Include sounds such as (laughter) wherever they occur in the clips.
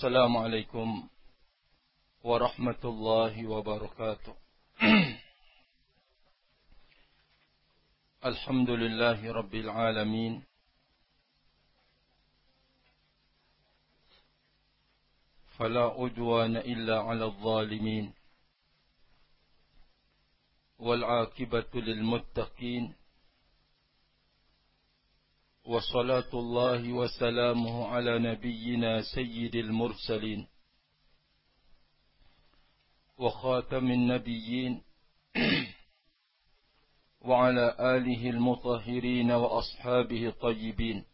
السلام عليكم ورحمة الله وبركاته. (clears throat) الحمد لله رب العالمين. فلا أدوان إلا على الظالمين. والعاقبة للمتقين. وصلاة الله وسلامه على نبينا سيد المرسلين وخاتم النبيين (clears throat) وعلى آله المطهرين وأصحابه الطيبين.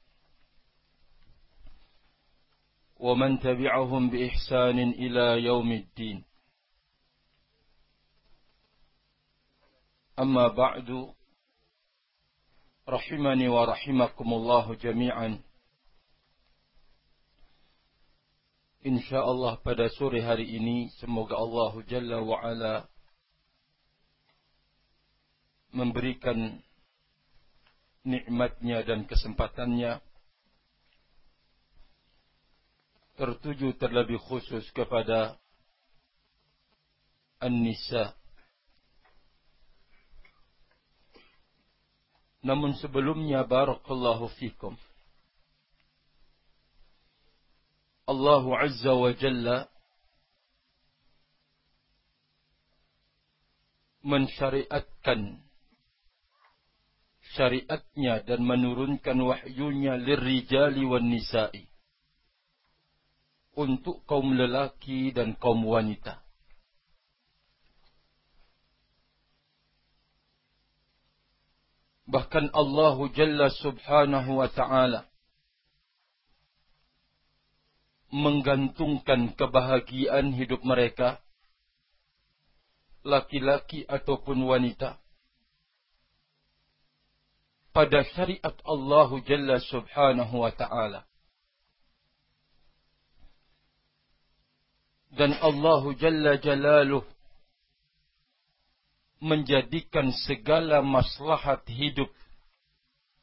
ومن تبعهم بإحسان إلى يوم الدين. أما بعد rahimani wa rahimakumullah jami'an. Insyaallah pada sore hari ini semoga Allah Jalla wa ala memberikan nikmatnya dan kesempatannya tertuju terlebih khusus kepada An-Nisa Namun sebelumnya barakallahu fikum. Allah Azza wa Jalla mensyariatkan syariatnya dan menurunkan wahyunya lirrijali wan nisa'i untuk kaum lelaki dan kaum wanita. Bahkan Allah Jalla Subhanahu wa taala menggantungkan kebahagiaan hidup mereka laki-laki ataupun wanita pada syariat Allah Jalla Subhanahu wa taala. Dan Allah Jalla Jalaluh menjadikan segala maslahat hidup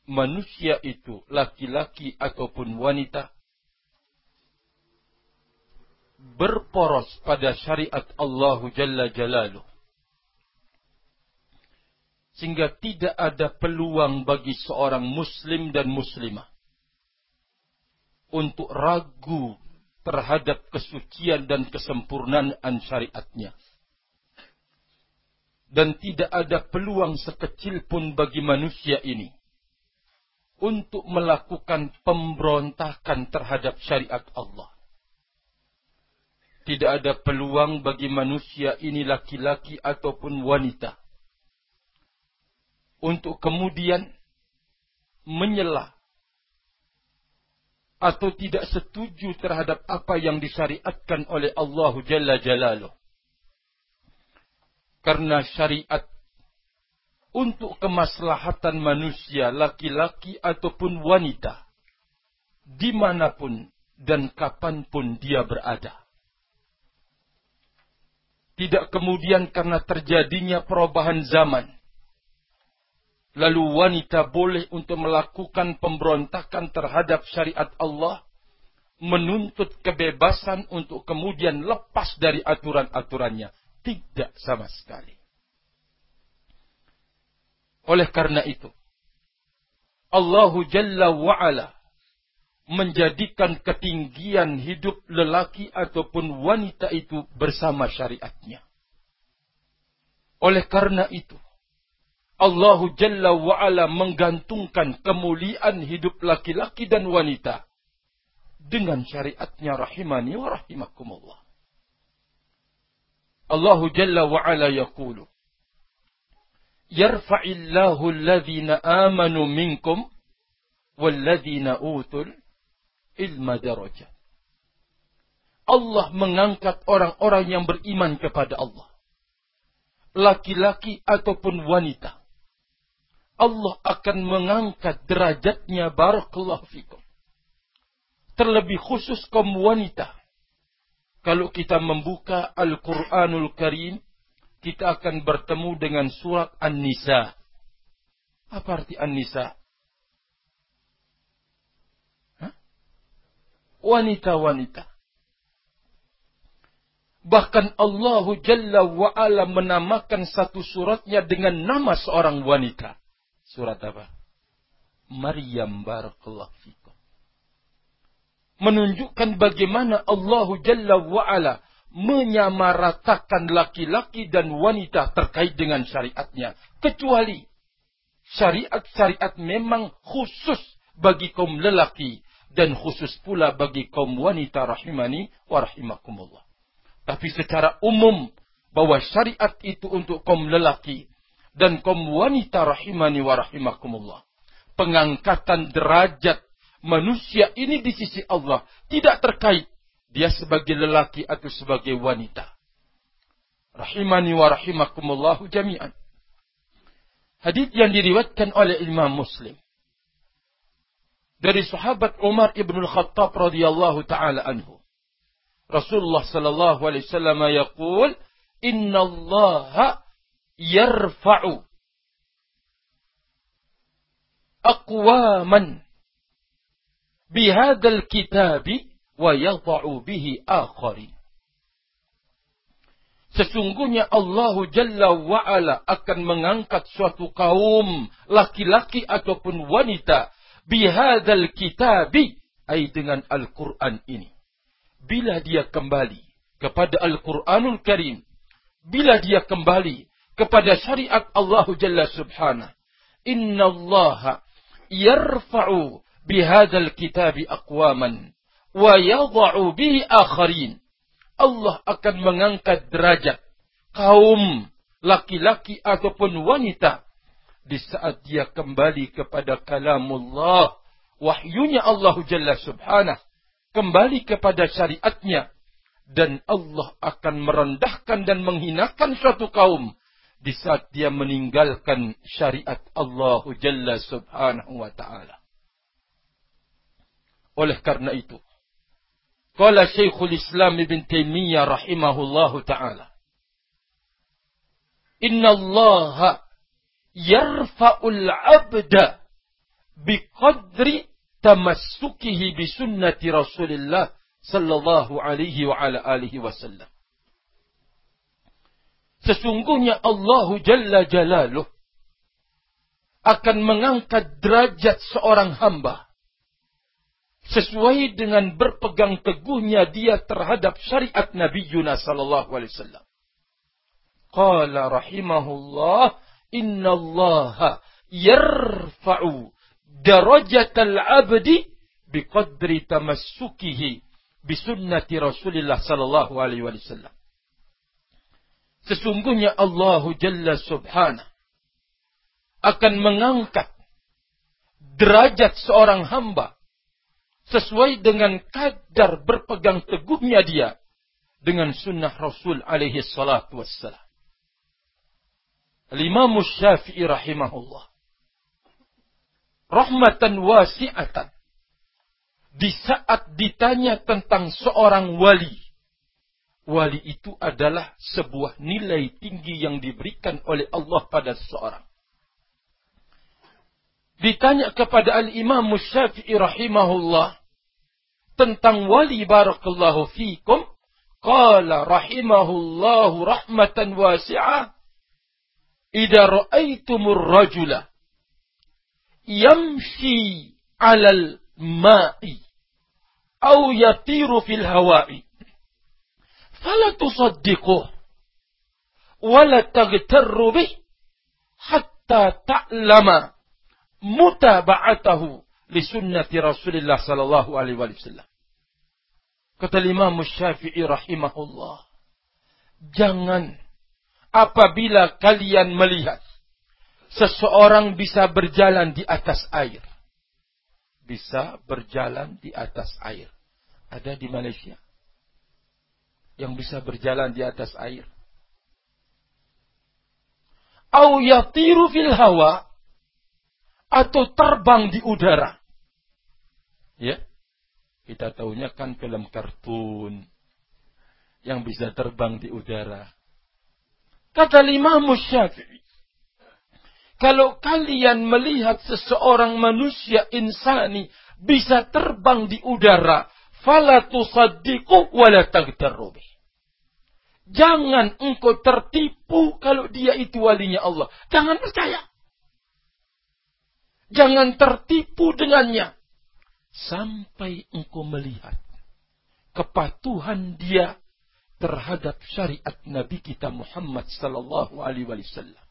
manusia itu laki-laki ataupun wanita berporos pada syariat Allah Jalla Jalaluh. Sehingga tidak ada peluang bagi seorang muslim dan muslimah untuk ragu terhadap kesucian dan kesempurnaan syariatnya dan tidak ada peluang sekecil pun bagi manusia ini untuk melakukan pemberontakan terhadap syariat Allah. Tidak ada peluang bagi manusia ini laki-laki ataupun wanita untuk kemudian menyela atau tidak setuju terhadap apa yang disyariatkan oleh Allah Jalla Jalaluh karena syariat untuk kemaslahatan manusia laki-laki ataupun wanita di mana pun dan kapan pun dia berada. Tidak kemudian karena terjadinya perubahan zaman. Lalu wanita boleh untuk melakukan pemberontakan terhadap syariat Allah. Menuntut kebebasan untuk kemudian lepas dari aturan-aturannya. Tidak sama sekali. Oleh karena itu, Allahu Jalla wa'ala menjadikan ketinggian hidup lelaki ataupun wanita itu bersama syariatnya. Oleh karena itu, Allahu Jalla wa'ala menggantungkan kemuliaan hidup laki-laki dan wanita dengan syariatnya rahimani wa rahimakumullah. Allah Jalla وعلا يقول يرفع الله alladhina amanu minkum walladhina utul ilma darajat. Allah mengangkat orang-orang yang beriman kepada Allah. Laki-laki ataupun wanita. Allah akan mengangkat derajatnya barakallahu fikum. Terlebih khusus kaum wanita kalau kita membuka Al-Quranul Karim, kita akan bertemu dengan surat An-Nisa. Apa arti An-Nisa? Wanita-wanita. Bahkan Allah Jalla wa'ala menamakan satu suratnya dengan nama seorang wanita. Surat apa? Maryam Barakallahu. Menunjukkan bagaimana Allah Jalla wa'ala menyamaratakan laki-laki dan wanita terkait dengan syariatnya. Kecuali syariat-syariat memang khusus bagi kaum lelaki dan khusus pula bagi kaum wanita rahimani wa rahimakumullah. Tapi secara umum bahwa syariat itu untuk kaum lelaki dan kaum wanita rahimani wa rahimakumullah. Pengangkatan derajat manusia ini di sisi Allah tidak terkait dia sebagai lelaki atau sebagai wanita. Rahimani wa rahimakumullah jami'an. Hadis yang diriwayatkan oleh Imam Muslim dari sahabat Umar ibn al-Khattab radhiyallahu taala anhu. Rasulullah sallallahu alaihi wasallam yaqul, "Inna Allah yarfa'u aqwaman bihadzal kitabi wa yadha'u bihi akharin." Sesungguhnya Allah Jalla wa'ala akan mengangkat suatu kaum, laki-laki ataupun wanita, bihadal kitabi, ay dengan Al-Quran ini bila dia kembali kepada Al-Quranul Karim, bila dia kembali kepada syariat Allah Jalla Subhanahu, Inna Allah yarfa'u bihadal kitabi aqwaman wa yadha'u bihi akharin. Allah akan mengangkat derajat kaum laki-laki ataupun wanita di saat dia kembali kepada kalamullah wahyunya Allah Jalla Subhanahu kembali kepada syariatnya dan Allah akan merendahkan dan menghinakan suatu kaum di saat dia meninggalkan syariat Allah Jalla Subhanahu wa taala. Oleh karena itu, qala Syekhul Islam Ibn Taimiyah rahimahullahu taala, "Inna Allah yarfa'ul 'abda biqadri tamassukihi bi sunnati Rasulillah sallallahu alaihi wa ala alihi wasallam. Sesungguhnya Allah Jalla Jalaluh akan mengangkat derajat seorang hamba sesuai dengan berpegang teguhnya dia terhadap syariat Nabi Yunus sallallahu alaihi wasallam. Qala rahimahullah inna Allah yarfa'u darajatal abdi biqadri tamassukihi bisunnati Rasulullah sallallahu alaihi wasallam. Sesungguhnya Allah Jalla Subhanahu akan mengangkat derajat seorang hamba sesuai dengan kadar berpegang teguhnya dia dengan sunnah Rasul alaihi salatu wassalam. Al-Imam Syafi'i rahimahullah rahmatan wasi'atan. Di saat ditanya tentang seorang wali, wali itu adalah sebuah nilai tinggi yang diberikan oleh Allah pada seseorang. Ditanya kepada Al-Imam Syafi'i rahimahullah tentang wali barakallahu fikum, qala rahimahullahu rahmatan wasi'ah, idza ra'aitumur rajula yamshi alal ma'i au yatiru fil hawa'i fala tusaddiquh wala taghtarru bih hatta ta'lama mutaba'atahu li sunnati Rasulullah sallallahu alaihi wasallam. Kata Imam Syafi'i rahimahullah, jangan apabila kalian melihat seseorang bisa berjalan di atas air. Bisa berjalan di atas air. Ada di Malaysia. Yang bisa berjalan di atas air. Au yatiru fil hawa. Atau terbang di udara. Ya. Kita tahunya kan film kartun. Yang bisa terbang di udara. Kata lima Syafi'i. Kalau kalian melihat seseorang manusia insani bisa terbang di udara, fala tusaddiqu wala Jangan engkau tertipu kalau dia itu walinya Allah. Jangan percaya. Jangan tertipu dengannya. Sampai engkau melihat kepatuhan dia terhadap syariat Nabi kita Muhammad sallallahu alaihi wasallam.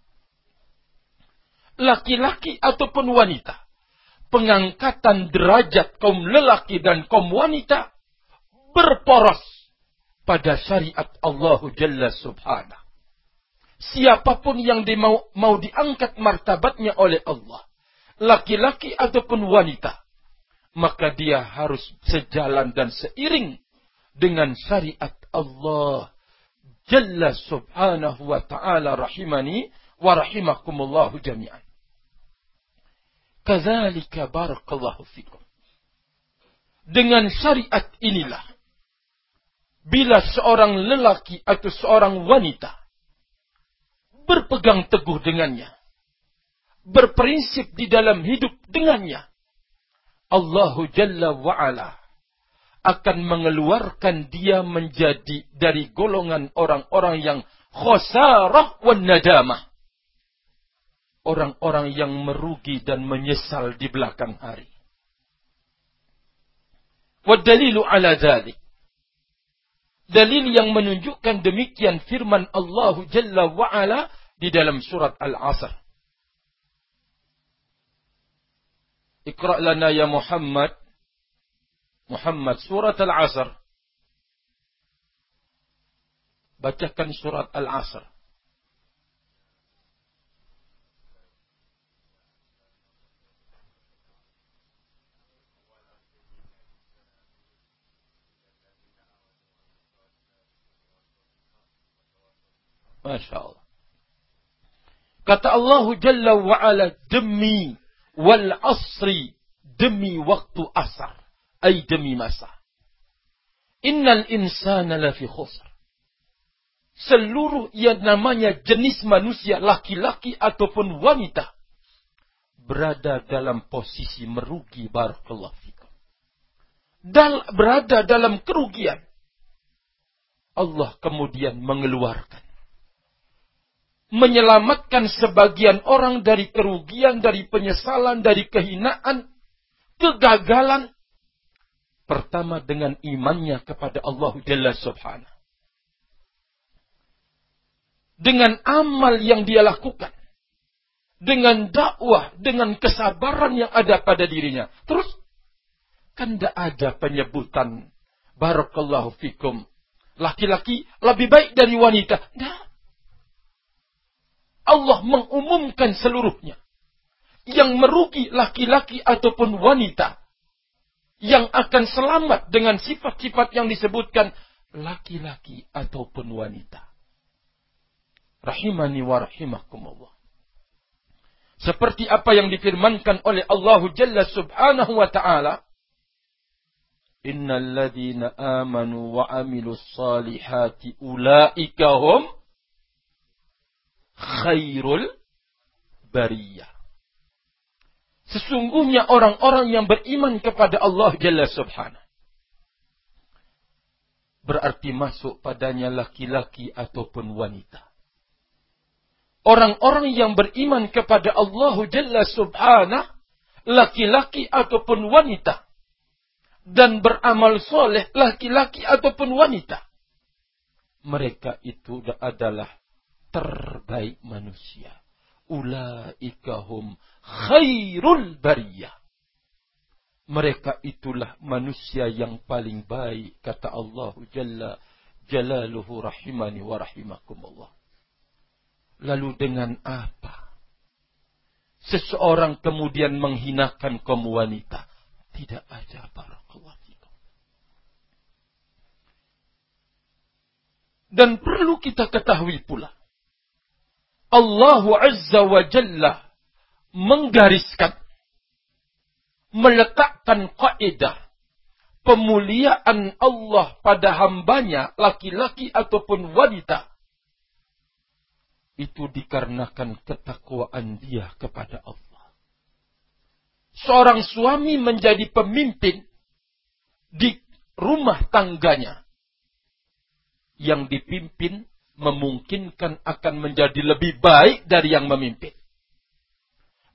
Laki-laki ataupun wanita, pengangkatan derajat kaum lelaki dan kaum wanita berporos pada syariat Allah Jalla Subhanahu. Siapa pun yang mau, mau diangkat martabatnya oleh Allah, laki-laki ataupun wanita, maka dia harus sejalan dan seiring dengan syariat Allah Jalla Subhanahu wa taala rahimani wa rahimakumullahu jami'an. Kadzalika barakallahu fikum. Dengan syariat inilah bila seorang lelaki atau seorang wanita berpegang teguh dengannya, berprinsip di dalam hidup dengannya, Allahu Jalla wa'ala akan mengeluarkan dia menjadi dari golongan orang-orang yang khosarah wa nadamah. Orang-orang yang merugi dan menyesal di belakang hari. Wadalilu ala dhalik dalil yang menunjukkan demikian firman Allah Jalla wa'ala di dalam surat Al-Asr. Iqra' lana ya Muhammad. Muhammad surat Al-Asr. Bacakan surat Al-Asr. Masya Allah. Kata Allah Jalla wa'ala demi wal asri demi waktu asar. Ay demi masa. Innal insana lafi khusr. Seluruh yang namanya jenis manusia laki-laki ataupun wanita berada dalam posisi merugi barakallahu fikum. Dan berada dalam kerugian. Allah kemudian mengeluarkan menyelamatkan sebagian orang dari kerugian, dari penyesalan, dari kehinaan, kegagalan. Pertama dengan imannya kepada Allah Jalla Subhanahu. Dengan amal yang dia lakukan. Dengan dakwah, dengan kesabaran yang ada pada dirinya. Terus, kan tidak ada penyebutan Barakallahu fikum. Laki-laki lebih baik dari wanita. Tidak. Allah mengumumkan seluruhnya. Yang merugi laki-laki ataupun wanita. Yang akan selamat dengan sifat-sifat yang disebutkan laki-laki ataupun wanita. Rahimani wa rahimakumullah. Seperti apa yang difirmankan oleh Allah Jalla subhanahu wa ta'ala. Innal ladhina amanu wa amilus salihati ulaika hum khairul bariyah. Sesungguhnya orang-orang yang beriman kepada Allah Jalla Subhanahu. Berarti masuk padanya laki-laki ataupun wanita. Orang-orang yang beriman kepada Allah Jalla Subhanahu. Laki-laki ataupun wanita. Dan beramal soleh laki-laki ataupun wanita. Mereka itu adalah terbaik manusia. Ulaikahum khairul bariyah. Mereka itulah manusia yang paling baik kata Allah Jalla Jalaluhu rahimani wa rahimakumullah. Lalu dengan apa? Seseorang kemudian menghinakan kaum wanita. Tidak ada barakallah Dan perlu kita ketahui pula Allah Azza wa Jalla menggariskan, meletakkan kaidah pemuliaan Allah pada hambanya, laki-laki ataupun wanita. Itu dikarenakan ketakwaan dia kepada Allah. Seorang suami menjadi pemimpin di rumah tangganya yang dipimpin memungkinkan akan menjadi lebih baik dari yang memimpin.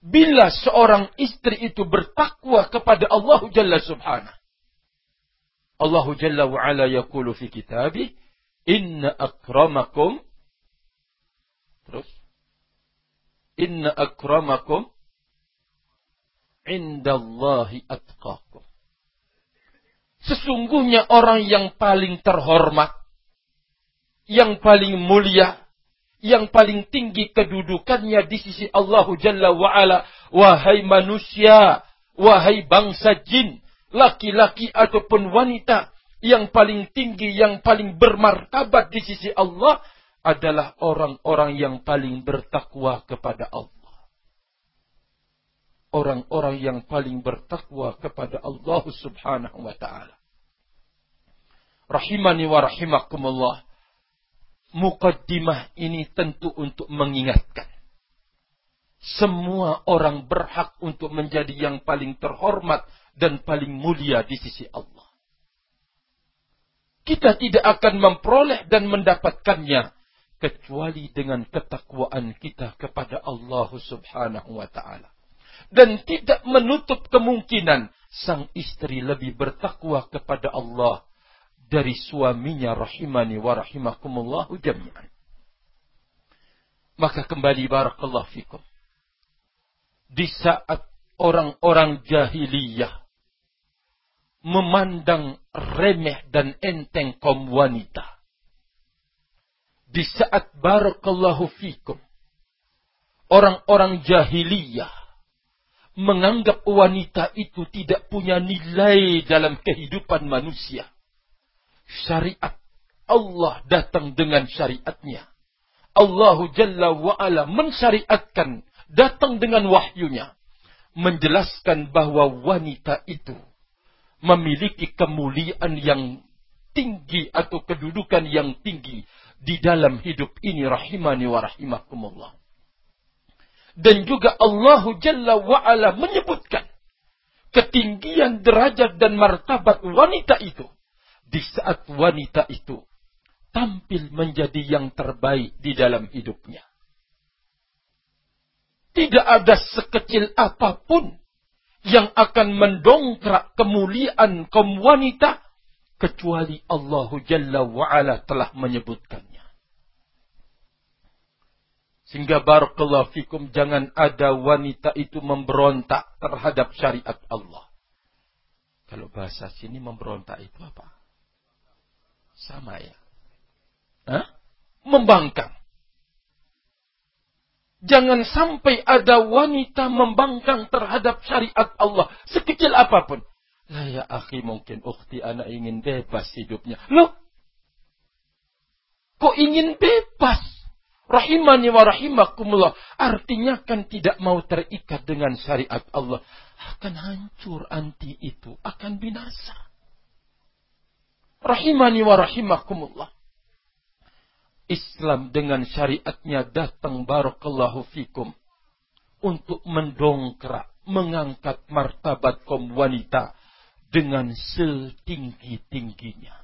Bila seorang istri itu bertakwa kepada Allah Jalla Subhanahu. Allah Jalla wa ala fi kitabih, "Inna akramakum" Terus Inna akramakum indallahi atqakum. Sesungguhnya orang yang paling terhormat, yang paling mulia, yang paling tinggi kedudukannya di sisi Allah Jalla wa'ala. Wahai manusia, wahai bangsa jin, laki-laki ataupun wanita, yang paling tinggi, yang paling bermartabat di sisi Allah adalah orang-orang yang paling bertakwa kepada Allah. Orang-orang yang paling bertakwa kepada Allah subhanahu wa ta'ala. Rahimani wa rahimakumullah. Mukaddimah ini tentu untuk mengingatkan. Semua orang berhak untuk menjadi yang paling terhormat dan paling mulia di sisi Allah. Kita tidak akan memperoleh dan mendapatkannya kecuali dengan ketakwaan kita kepada Allah Subhanahu wa taala. Dan tidak menutup kemungkinan sang istri lebih bertakwa kepada Allah dari suaminya rahimani wa rahimakumullahu jami'an. Maka kembali barakallahu fikum. Di saat orang-orang jahiliyah memandang remeh dan enteng kaum wanita di saat barakallahu fikum orang-orang jahiliyah menganggap wanita itu tidak punya nilai dalam kehidupan manusia. Syariat Allah datang dengan syariatnya. Allah Jalla wa'ala mensyariatkan datang dengan wahyunya. Menjelaskan bahwa wanita itu memiliki kemuliaan yang tinggi atau kedudukan yang tinggi di dalam hidup ini rahimani wa rahimakumullah. Dan juga Allah Jalla wa'ala menyebutkan ketinggian derajat dan martabat wanita itu. Di saat wanita itu tampil menjadi yang terbaik di dalam hidupnya. Tidak ada sekecil apa pun yang akan mendongkrak kemuliaan kaum wanita kecuali Allah Jalla wa'ala telah menyebutkannya. Sehingga barakallahu fikum jangan ada wanita itu memberontak terhadap syariat Allah. Kalau bahasa sini memberontak itu apa? Sama ya. Hah? Membangkang. Jangan sampai ada wanita membangkang terhadap syariat Allah. Sekecil apa pun. Lah ya akhi mungkin ukhti anak ingin bebas hidupnya. Loh? Kok ingin bebas? Rahimani wa rahimakumullah. Artinya kan tidak mau terikat dengan syariat Allah. Akan hancur anti itu. Akan binasa. Rahimani wa rahimakumullah. Islam dengan syariatnya datang barakallahu fikum. Untuk mendongkrak, mengangkat martabat kaum wanita dengan setinggi-tingginya.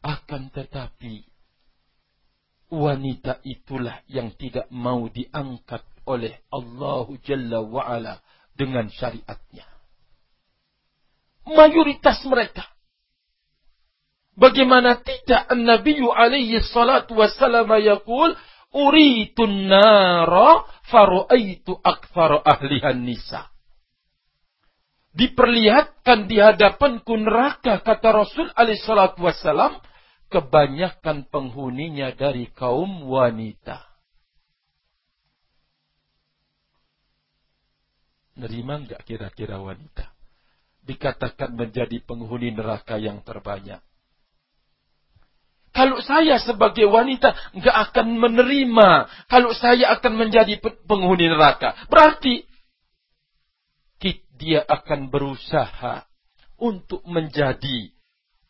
Akan tetapi, wanita itulah yang tidak mau diangkat oleh Allah Jalla wa'ala dengan syariatnya. Mayoritas mereka. Bagaimana tidak Nabi alaihi salatu wassalam yaqul uritun nara faru'aitu akthar ahlihan nisa' diperlihatkan di hadapanku neraka kata Rasul alaihissalatu wassalam kebanyakan penghuninya dari kaum wanita. Nerima enggak kira-kira wanita? Dikatakan menjadi penghuni neraka yang terbanyak. Kalau saya sebagai wanita enggak akan menerima kalau saya akan menjadi penghuni neraka. Berarti dia akan berusaha untuk menjadi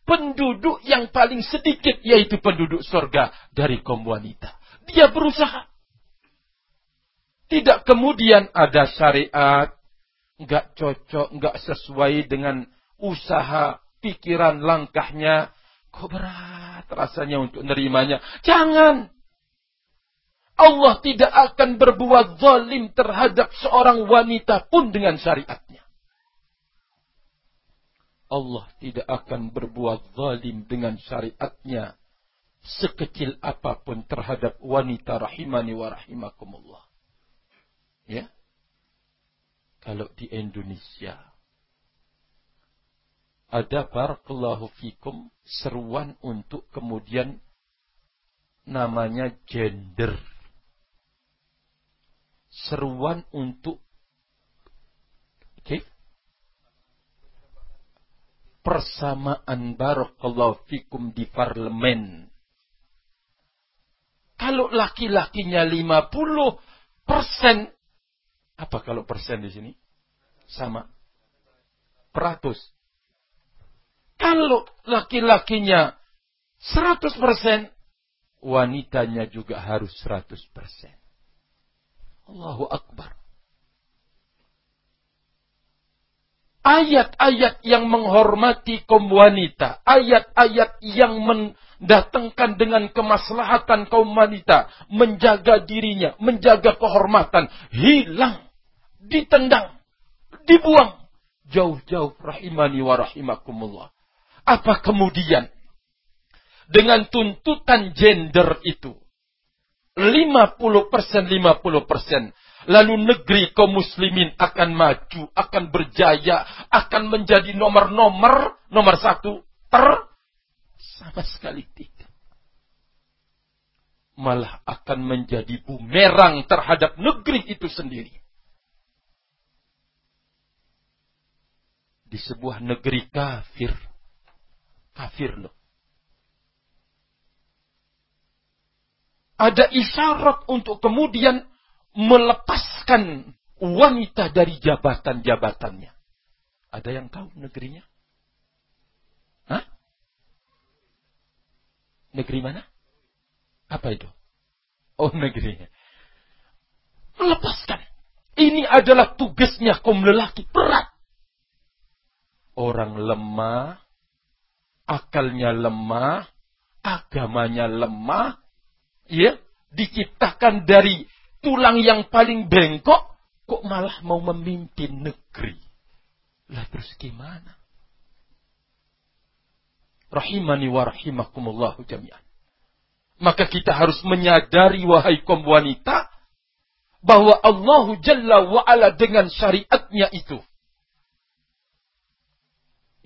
penduduk yang paling sedikit yaitu penduduk surga dari kaum wanita. Dia berusaha. Tidak kemudian ada syariat, nggak cocok, nggak sesuai dengan usaha pikiran langkahnya, kok berat rasanya untuk nerimanya. Jangan. Allah tidak akan berbuat zalim terhadap seorang wanita pun dengan syariatnya. Allah tidak akan berbuat zalim dengan syariatnya sekecil apa pun terhadap wanita rahimani wa rahimakumullah. Ya. Kalau di Indonesia ada barakallahu fikum seruan untuk kemudian namanya gender. Seruan untuk okay, persamaan barakallahu fikum di parlemen. Kalau laki-lakinya 50 persen, apa kalau persen di sini? Sama. Peratus. Kalau laki-lakinya 100%, wanitanya juga harus 100%. Allahu Akbar. Ayat-ayat yang menghormati kaum wanita, ayat-ayat yang mendatangkan dengan kemaslahatan kaum wanita, menjaga dirinya, menjaga kehormatan, hilang, ditendang, dibuang jauh-jauh rahimani wa rahimakumullah. Apa kemudian dengan tuntutan gender itu 50% 50% lalu negeri kaum muslimin akan maju, akan berjaya, akan menjadi nomor-nomor nomor satu ter sama sekali tidak. Malah akan menjadi bumerang terhadap negeri itu sendiri. Di sebuah negeri kafir Kafir loh. Ada isyarat untuk kemudian melepaskan wanita dari jabatan-jabatannya. Ada yang tahu negerinya? Hah? Negeri mana? Apa itu? Oh negerinya. Melepaskan. Ini adalah tugasnya kaum lelaki. Berat. Orang lemah akalnya lemah, agamanya lemah, ya, diciptakan dari tulang yang paling bengkok, kok malah mau memimpin negeri. Lah terus gimana? Rahimani wa rahimakumullahu jami'an. Maka kita harus menyadari wahai kaum wanita bahwa Allah Jalla wa dengan syariatnya itu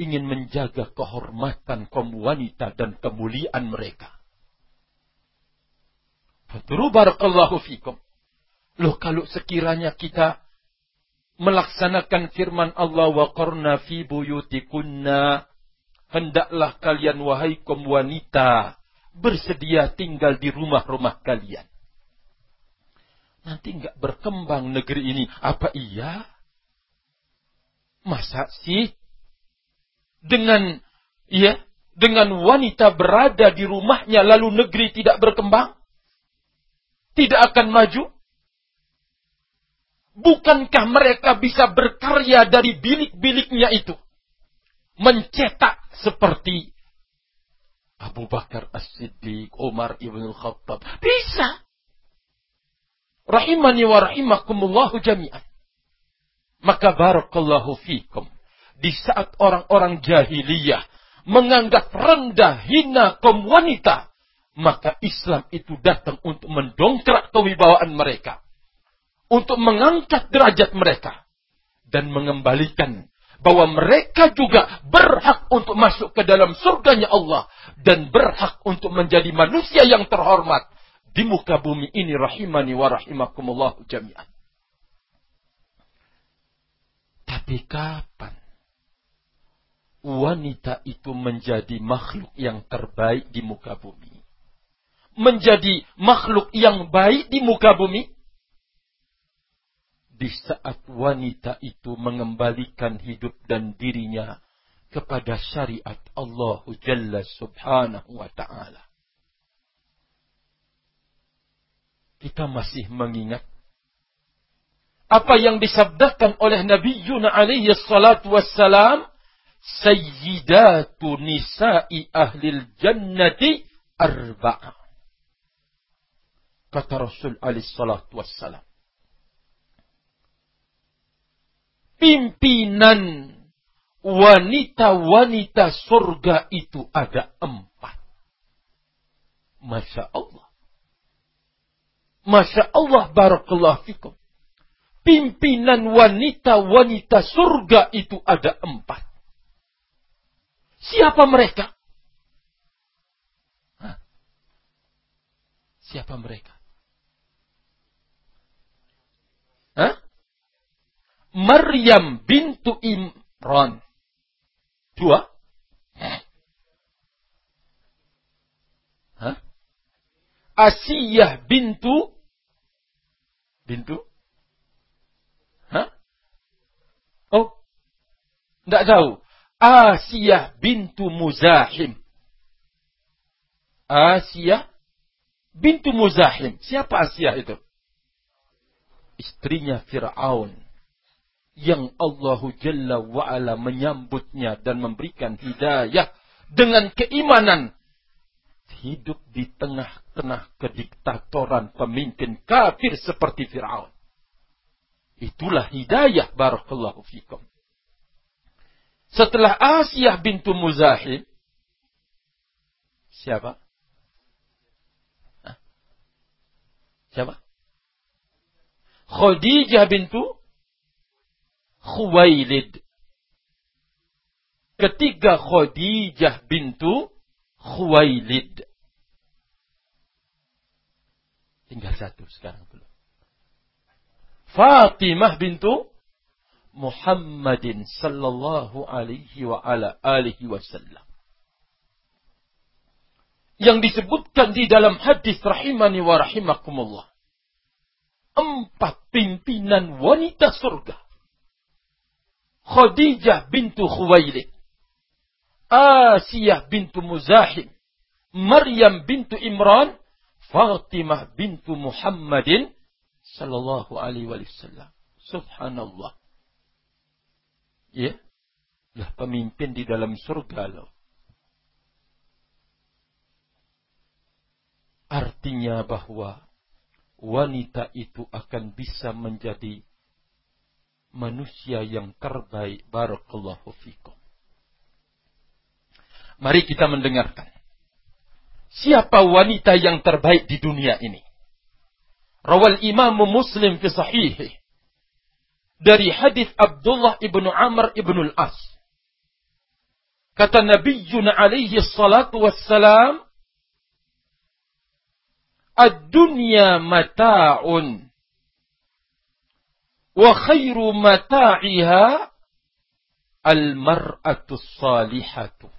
ingin menjaga kehormatan kaum wanita dan kemuliaan mereka. Faturu barakallahu fikum. Loh kalau sekiranya kita melaksanakan firman Allah wa qarna fi buyutikunna hendaklah kalian wahai kaum wanita bersedia tinggal di rumah-rumah kalian. Nanti enggak berkembang negeri ini. Apa iya? Masa sih dengan ya dengan wanita berada di rumahnya lalu negeri tidak berkembang? Tidak akan maju? Bukankah mereka bisa berkarya dari bilik-biliknya itu? Mencetak seperti Abu Bakar As-Siddiq, Umar Ibn Khattab. Bisa. Rahimani wa rahimakumullahu jami'an. Maka barakallahu fikum di saat orang-orang jahiliyah menganggap rendah hina kaum wanita, maka Islam itu datang untuk mendongkrak kewibawaan mereka, untuk mengangkat derajat mereka dan mengembalikan bahwa mereka juga berhak untuk masuk ke dalam surganya Allah dan berhak untuk menjadi manusia yang terhormat di muka bumi ini rahimani wa rahimakumullah jami'an. Tapi kapan wanita itu menjadi makhluk yang terbaik di muka bumi. Menjadi makhluk yang baik di muka bumi. Di saat wanita itu mengembalikan hidup dan dirinya kepada syariat Allah Jalla Subhanahu wa Ta'ala. Kita masih mengingat apa yang disabdakan oleh Nabi Yuna alaihi salatu wassalam sayyidatu nisa'i ahlil jannati arba'a. Kata Rasul alaihi salatu wassalam. Pimpinan wanita-wanita surga itu ada empat. Masya Allah. Masya Allah barakallahu fikum. Pimpinan wanita-wanita surga itu ada empat. Siapa mereka? Hah? Siapa mereka? Hah? Maryam bintu Imran. Dua. Asiyah bintu bintu Hah? Oh. Tidak tahu. Asiyah bintu Muzahim. Asiyah bintu Muzahim. Siapa Asiyah itu? Istrinya Fir'aun. Yang Allahu Jalla wa'ala menyambutnya dan memberikan hidayah dengan keimanan. Hidup di tengah-tengah kediktatoran pemimpin kafir seperti Fir'aun. Itulah hidayah barakallahu fikum. Setelah Asiyah bintu Muzahim, siapa? Hah? Siapa? Khadijah bintu Khuwailid. Ketiga Khadijah bintu Khuwailid. Tinggal satu sekarang belum. Fatimah bintu Muhammadin sallallahu alaihi wa ala alihi wasallam. Yang disebutkan di dalam hadis rahimani wa rahimakumullah. Empat pimpinan wanita surga. Khadijah bintu Khuwailid. Asiyah bintu Muzahim. Maryam bintu Imran. Fatimah bintu Muhammadin Sallallahu alaihi wasallam. Subhanallah. Ya. Lah pemimpin di dalam surga loh. Artinya bahwa wanita itu akan bisa menjadi manusia yang terbaik. Barakallahu fikum. Mari kita mendengarkan. Siapa wanita yang terbaik di dunia ini? Rawal Imam Muslim fi sahihih dari hadis Abdullah ibnu Amr ibnu Al-As. Kata Nabi alaihi salatu wassalam, Ad-dunya mata'un. Wa khairu mata'iha al-mar'atu salihatu.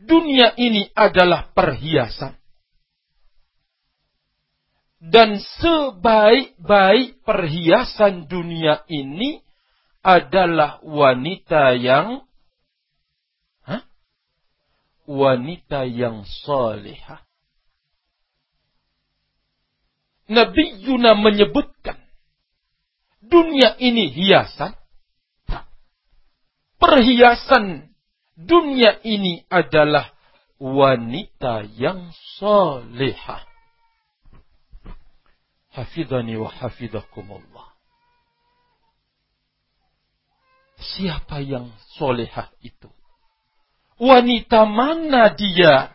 Dunia ini adalah perhiasan. Dan sebaik-baik perhiasan dunia ini adalah wanita yang huh? wanita yang salihah. Nabi Yuna menyebutkan dunia ini hiasan. Perhiasan dunia ini adalah wanita yang salihah. Hafidhani wa hafidhakumullah. Siapa yang solehah itu? Wanita mana dia?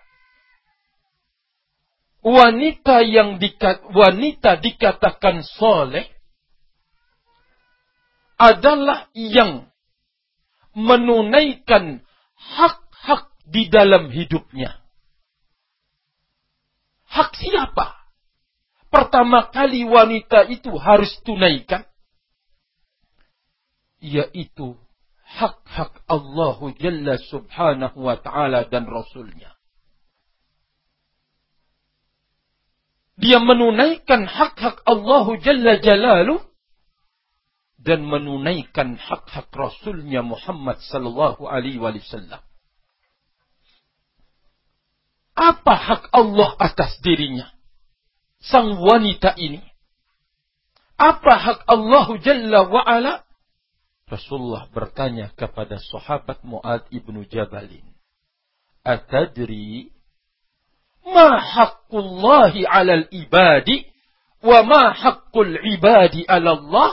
Wanita yang dikat, wanita dikatakan soleh adalah yang menunaikan hak-hak di dalam hidupnya. Hak siapa? Pertama kali wanita itu harus tunaikan yaitu hak-hak Allah Jalla Subhanahu wa taala dan rasulnya. Dia menunaikan hak-hak Allah Jalla Jalaluh dan menunaikan hak-hak Rasulnya Muhammad sallallahu alaihi wasallam. Apa hak Allah atas dirinya? Sang wanita ini? Apa hak Allah Jalla wa'ala Rasulullah bertanya kepada sahabat Mu'ad ibnu Jabalin. Atadri ma haqqullahi alal ibadi wa ma haqqul ibadi ala Allah?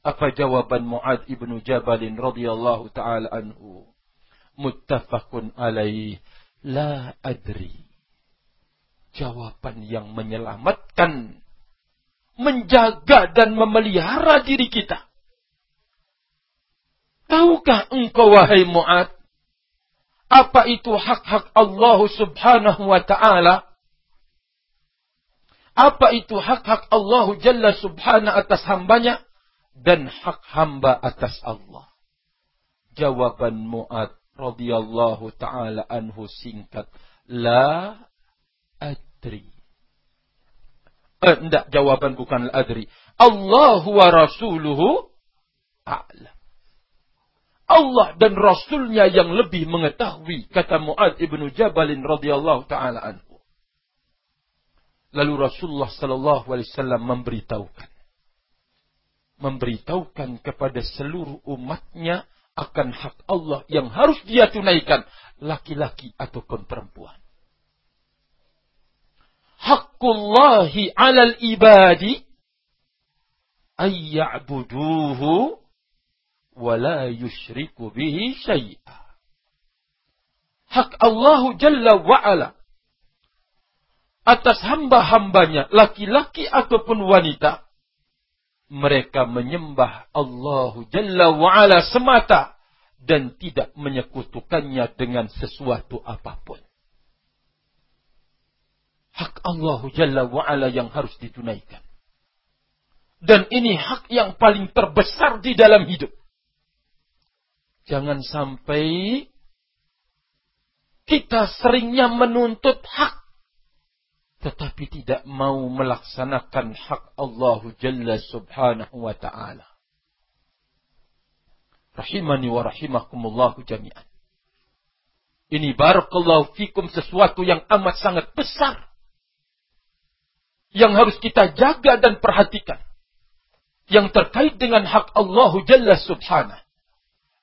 Apa jawaban Mu'ad ibnu Jabalin radhiyallahu taala anhu? Muttafaqun alaih. La adri. Jawaban yang menyelamatkan, menjaga dan memelihara diri kita. Tahukah engkau wahai Mu'ad? Apa itu hak-hak Allah subhanahu wa ta'ala? Apa itu hak-hak Allah Jalla subhanahu atas hambanya? Dan hak hamba atas Allah. Jawaban Mu'ad radhiyallahu taala anhu singkat la adri eh, enggak jawaban bukan adri Allah wa rasuluhu a'lam Allah dan Rasulnya yang lebih mengetahui kata Muad ibnu Jabalin radhiyallahu taala anhu. Lalu Rasulullah sallallahu alaihi wasallam memberitahukan memberitahukan kepada seluruh umatnya akan hak Allah yang harus dia tunaikan, laki-laki ataupun perempuan. Hakkullahi alal ibadi ayya'buduhu wa la yushriku bihi syai'a. Hak Allah Jalla wa'ala atas hamba-hambanya, laki-laki ataupun wanita, mereka menyembah Allah Jalla wa'ala semata dan tidak menyekutukannya dengan sesuatu apa pun. Hak Allah Jalla wa'ala yang harus ditunaikan. Dan ini hak yang paling terbesar di dalam hidup. Jangan sampai kita seringnya menuntut hak tetapi tidak mau melaksanakan hak Allah Jalla Subhanahu wa taala. Rahimani wa rahimakumullah jami'an. Ini barakallahu fikum sesuatu yang amat sangat besar. Yang harus kita jaga dan perhatikan. Yang terkait dengan hak Allah Jalla Subhanahu.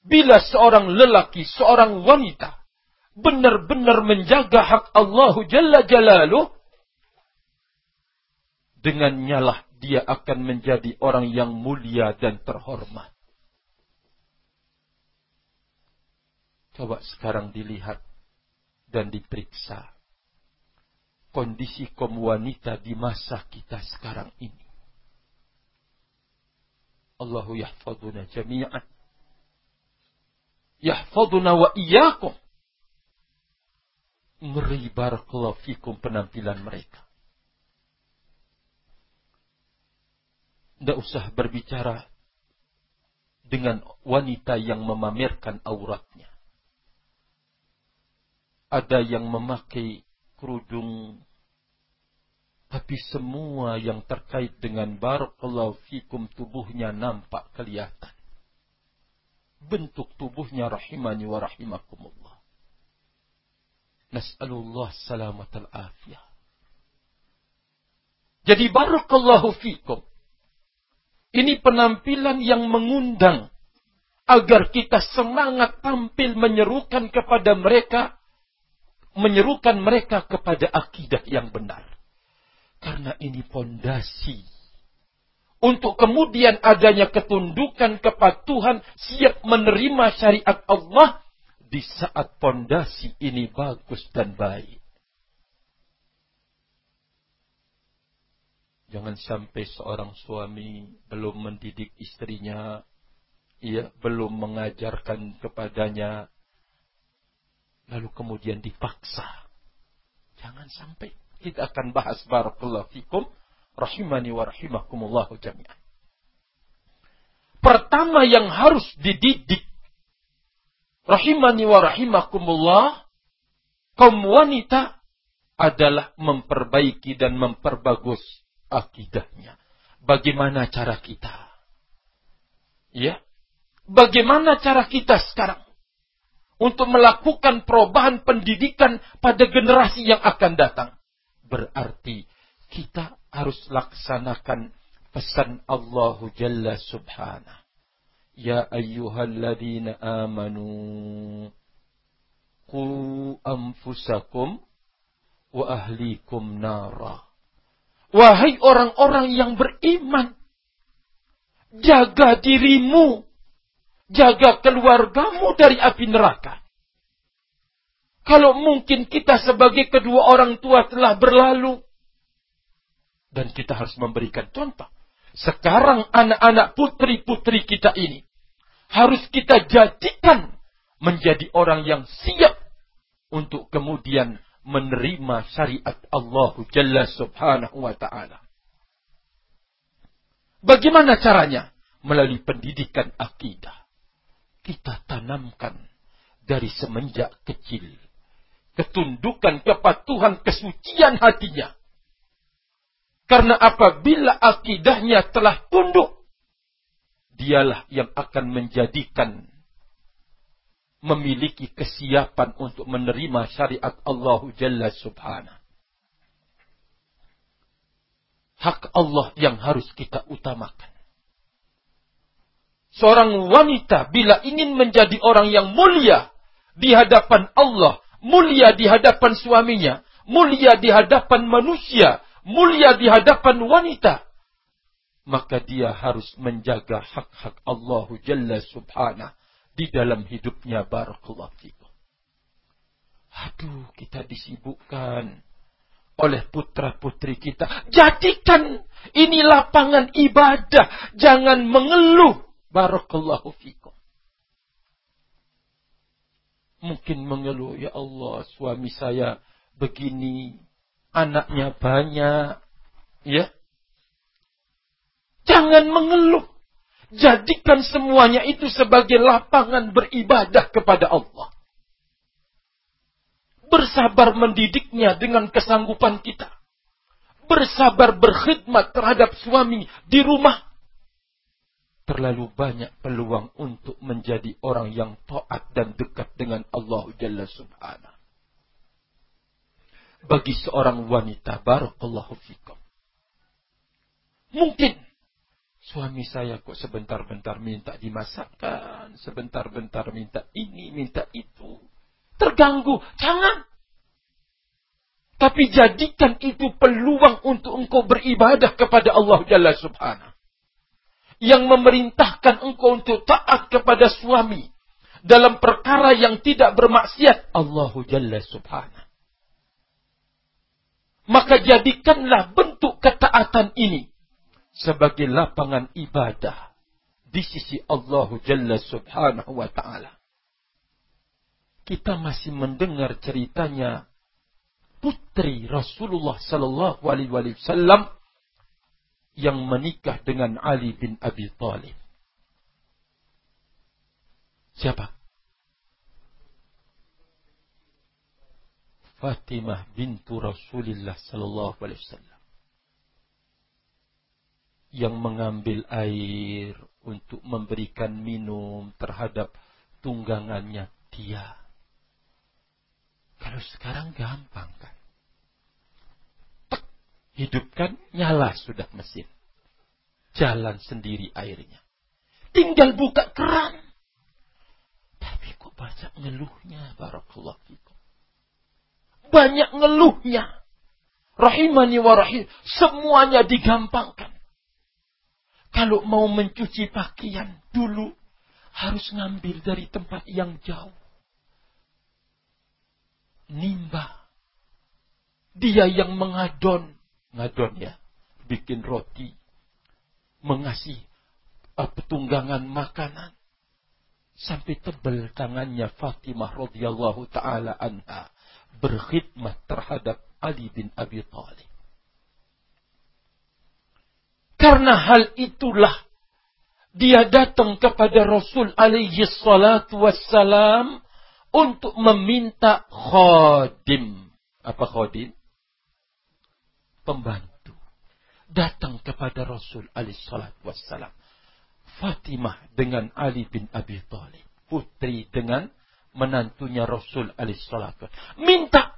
Bila seorang lelaki, seorang wanita benar-benar menjaga hak Allah Jalla Jalaluh, Dengannya lah dia akan menjadi orang yang mulia dan terhormat. Coba sekarang dilihat dan diperiksa kondisi kaum wanita di masa kita sekarang ini. Allahu yahfaduna jami'an. Yahfaduna wa iyyakum. Ngeri barakallahu fikum penampilan mereka. Tidak usah berbicara dengan wanita yang memamerkan auratnya. Ada yang memakai kerudung tapi semua yang terkait dengan barakallahu fikum tubuhnya nampak kelihatan. Bentuk tubuhnya rahimani wa rahimakumullah. Nas'alullah salamat al-afiyah. Jadi barakallahu fikum. Ini penampilan yang mengundang agar kita semangat tampil menyerukan kepada mereka, menyerukan mereka kepada akidah yang benar. Karena ini pondasi untuk kemudian adanya ketundukan kepada Tuhan siap menerima syariat Allah di saat pondasi ini bagus dan baik. Jangan sampai seorang suami belum mendidik istrinya, ia belum mengajarkan kepadanya, lalu kemudian dipaksa. Jangan sampai kita akan bahas barakallahu fikum rahimani wa rahimakumullah jami'an. Pertama yang harus dididik rahimani wa rahimakumullah kaum wanita adalah memperbaiki dan memperbagus akidahnya. Bagaimana cara kita? Ya. Bagaimana cara kita sekarang? Untuk melakukan perubahan pendidikan pada generasi yang akan datang. Berarti kita harus laksanakan pesan Allah Jalla Subhanahu Ya ayyuhalladzina amanu qu anfusakum wa ahlikum nara. Wahai orang-orang yang beriman, jaga dirimu, jaga keluargamu dari api neraka. Kalau mungkin kita sebagai kedua orang tua telah berlalu, dan kita harus memberikan contoh. Sekarang anak-anak putri-putri kita ini harus kita jadikan menjadi orang yang siap untuk kemudian menerima syariat Allah Jalla Subhanahu wa taala. Bagaimana caranya? Melalui pendidikan akidah. Kita tanamkan dari semenjak kecil ketundukan kepatuhan kesucian hatinya. Karena apabila akidahnya telah tunduk, dialah yang akan menjadikan memiliki kesiapan untuk menerima syariat Allah Jalla Subhanahu. Hak Allah yang harus kita utamakan. Seorang wanita bila ingin menjadi orang yang mulia di hadapan Allah, mulia di hadapan suaminya, mulia di hadapan manusia, mulia di hadapan wanita, maka dia harus menjaga hak-hak Allah Jalla Subhanahu di dalam hidupnya barakallahu fikum. Aduh, kita disibukkan oleh putra-putri kita. Jadikan ini lapangan ibadah, jangan mengeluh. Barakallahu fikum. Mungkin mengeluh, ya Allah, suami saya begini, anaknya banyak, ya. Jangan mengeluh. Jadikan semuanya itu sebagai lapangan beribadah kepada Allah. Bersabar mendidiknya dengan kesanggupan kita. Bersabar berkhidmat terhadap suami di rumah. Terlalu banyak peluang untuk menjadi orang yang taat dan dekat dengan Allah Jalla Subhanahu. Bagi seorang wanita, barakallahu fikum. Mungkin Suami saya kok sebentar-bentar minta dimasakkan, sebentar-bentar minta ini, minta itu. Terganggu, jangan. Tapi jadikan itu peluang untuk engkau beribadah kepada Allah Jalla Subhanahu. Yang memerintahkan engkau untuk taat kepada suami. Dalam perkara yang tidak bermaksiat. Allah Jalla Subhanahu. Maka jadikanlah bentuk ketaatan ini sebagai lapangan ibadah di sisi Allah Jalla Subhanahu wa taala. Kita masih mendengar ceritanya putri Rasulullah sallallahu alaihi wasallam yang menikah dengan Ali bin Abi Thalib. Siapa? Fatimah bintu Rasulullah sallallahu alaihi wasallam yang mengambil air untuk memberikan minum terhadap tunggangannya dia. Kalau sekarang gampang kan. Hidupkan, nyala sudah mesin. Jalan sendiri airnya. Tinggal buka keran. Tapi kok banyak ngeluhnya, barakallah. Banyak ngeluhnya. Rahimani wa rahim. Semuanya digampangkan. Kalau mau mencuci pakaian dulu harus ngambil dari tempat yang jauh. Nimba. Dia yang mengadon. Ngadon ya. Bikin roti. Mengasih uh, petunggangan makanan. Sampai tebal tangannya Fatimah radhiyallahu taala anha berkhidmat terhadap Ali bin Abi Thalib. Karena hal itulah dia datang kepada Rasul alaihi salatu wassalam untuk meminta khadim. Apa khadim? Pembantu. Datang kepada Rasul alaihi salatu. Fatimah dengan Ali bin Abi Thalib. Putri dengan menantunya Rasul alaihi salatu Minta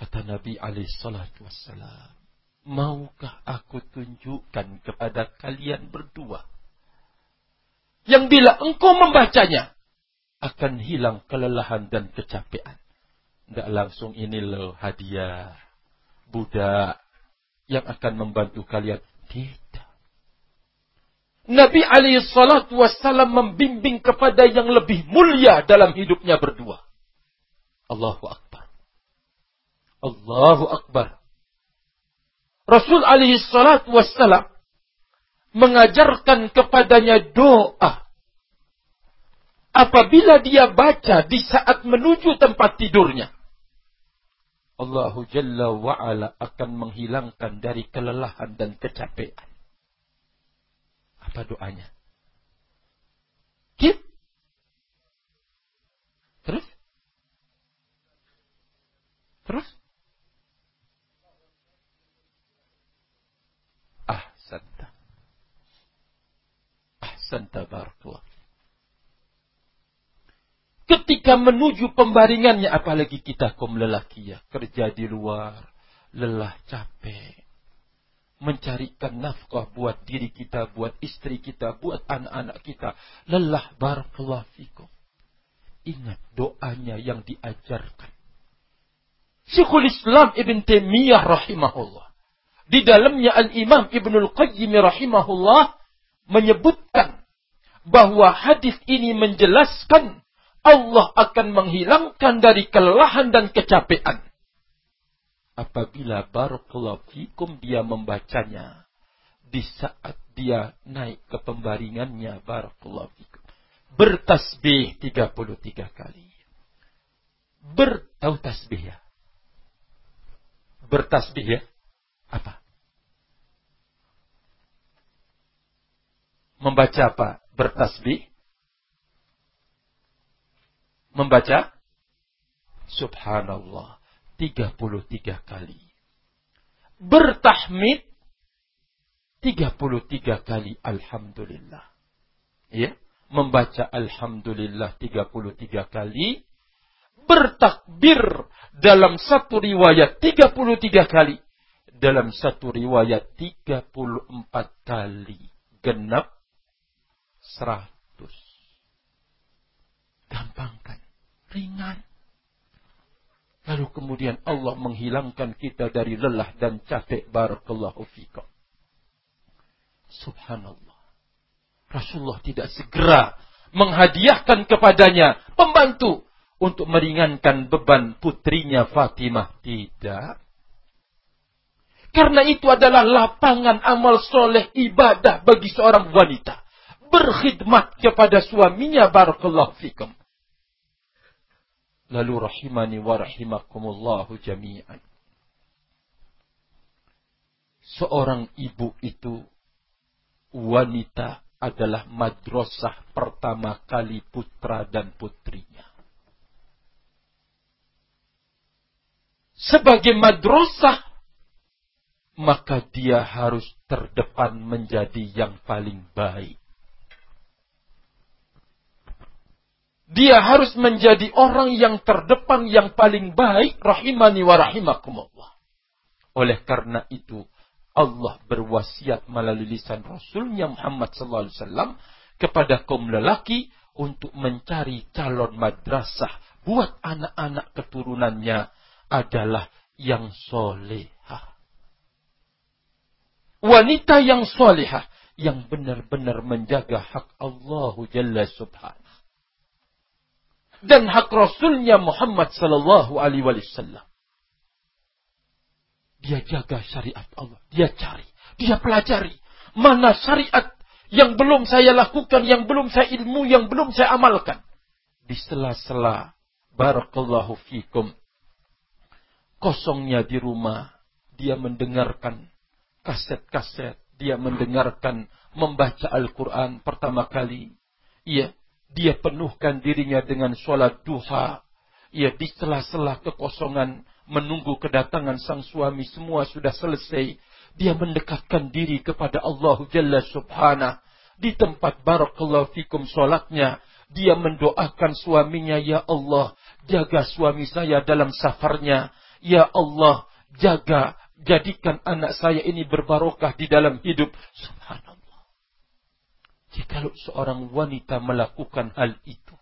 Kata Nabi alaihi salatu. Maukah aku tunjukkan kepada kalian berdua? Yang bila engkau membacanya, akan hilang kelelahan dan kecapean. Tidak langsung ini loh hadiah. Budak yang akan membantu kalian. Tidak. Nabi alaihi salatu wassalam membimbing kepada yang lebih mulia dalam hidupnya berdua. Allahu Akbar. Allahu Akbar. Rasul alaihi salatu wassalam mengajarkan kepadanya doa. Apabila dia baca di saat menuju tempat tidurnya. Allah Jalla wa'ala akan menghilangkan dari kelelahan dan kecapean. Apa doanya? Kip. Terus? Terus? Ahsanta. Ahsanta barakallah. Ketika menuju pembaringannya, apalagi kita kaum lelaki ya, kerja di luar, lelah capek, mencarikan nafkah buat diri kita, buat istri kita, buat anak-anak kita. Lelah barakallahu fikum. Ingat doanya yang diajarkan. Syekhul Islam Ibn Taimiyah rahimahullah. Di dalamnya Al-Imam Ibn Al-Qayyim rahimahullah menyebutkan bahwa hadis ini menjelaskan Allah akan menghilangkan dari kelelahan dan kecapean. Apabila barakallahu dia membacanya di saat dia naik ke pembaringannya barakallahu bertasbih 33 kali. Bertahu tasbih ya. Bertasbih ya. Apa? Membaca apa? Bertasbih membaca subhanallah 33 kali. Bertahmid 33 kali alhamdulillah. Ya, membaca alhamdulillah 33 kali. Bertakbir dalam satu riwayat 33 kali. Dalam satu riwayat 34 kali. Genap 100. Gampang kan? Ringan. Lalu kemudian Allah menghilangkan kita dari lelah dan capek. Barakallahu fikum. Subhanallah. Rasulullah tidak segera menghadiahkan kepadanya pembantu untuk meringankan beban putrinya Fatimah. Tidak. Karena itu adalah lapangan amal soleh ibadah bagi seorang wanita. Berkhidmat kepada suaminya. Barakallahu fikum. Lalu rahimani wa rahimakumullahu jami'an. Seorang ibu itu wanita adalah madrasah pertama kali putra dan putrinya. Sebagai madrasah, maka dia harus terdepan menjadi yang paling baik. Dia harus menjadi orang yang terdepan yang paling baik rahimani wa rahimakumullah. Oleh karena itu Allah berwasiat melalui lisan Rasulnya Muhammad sallallahu alaihi wasallam kepada kaum lelaki untuk mencari calon madrasah buat anak-anak keturunannya adalah yang solehah. Wanita yang solehah yang benar-benar menjaga hak Allah Jalla Subhanahu dan hak Rasulnya Muhammad Sallallahu Alaihi Wasallam. Dia jaga syariat Allah. Dia cari. Dia pelajari. Mana syariat yang belum saya lakukan, yang belum saya ilmu, yang belum saya amalkan. Di sela-sela. Barakallahu fikum. Kosongnya di rumah. Dia mendengarkan kaset-kaset. Dia mendengarkan membaca Al-Quran pertama kali. Iya, dia penuhkan dirinya dengan sholat duha. Ia di sela-sela kekosongan menunggu kedatangan sang suami semua sudah selesai. Dia mendekatkan diri kepada Allah Jalla Subhanahu. Di tempat barakallahu fikum sholatnya. Dia mendoakan suaminya, Ya Allah, jaga suami saya dalam safarnya. Ya Allah, jaga jadikan anak saya ini berbarokah di dalam hidup. Subhanallah. Jikalau seorang wanita melakukan hal itu,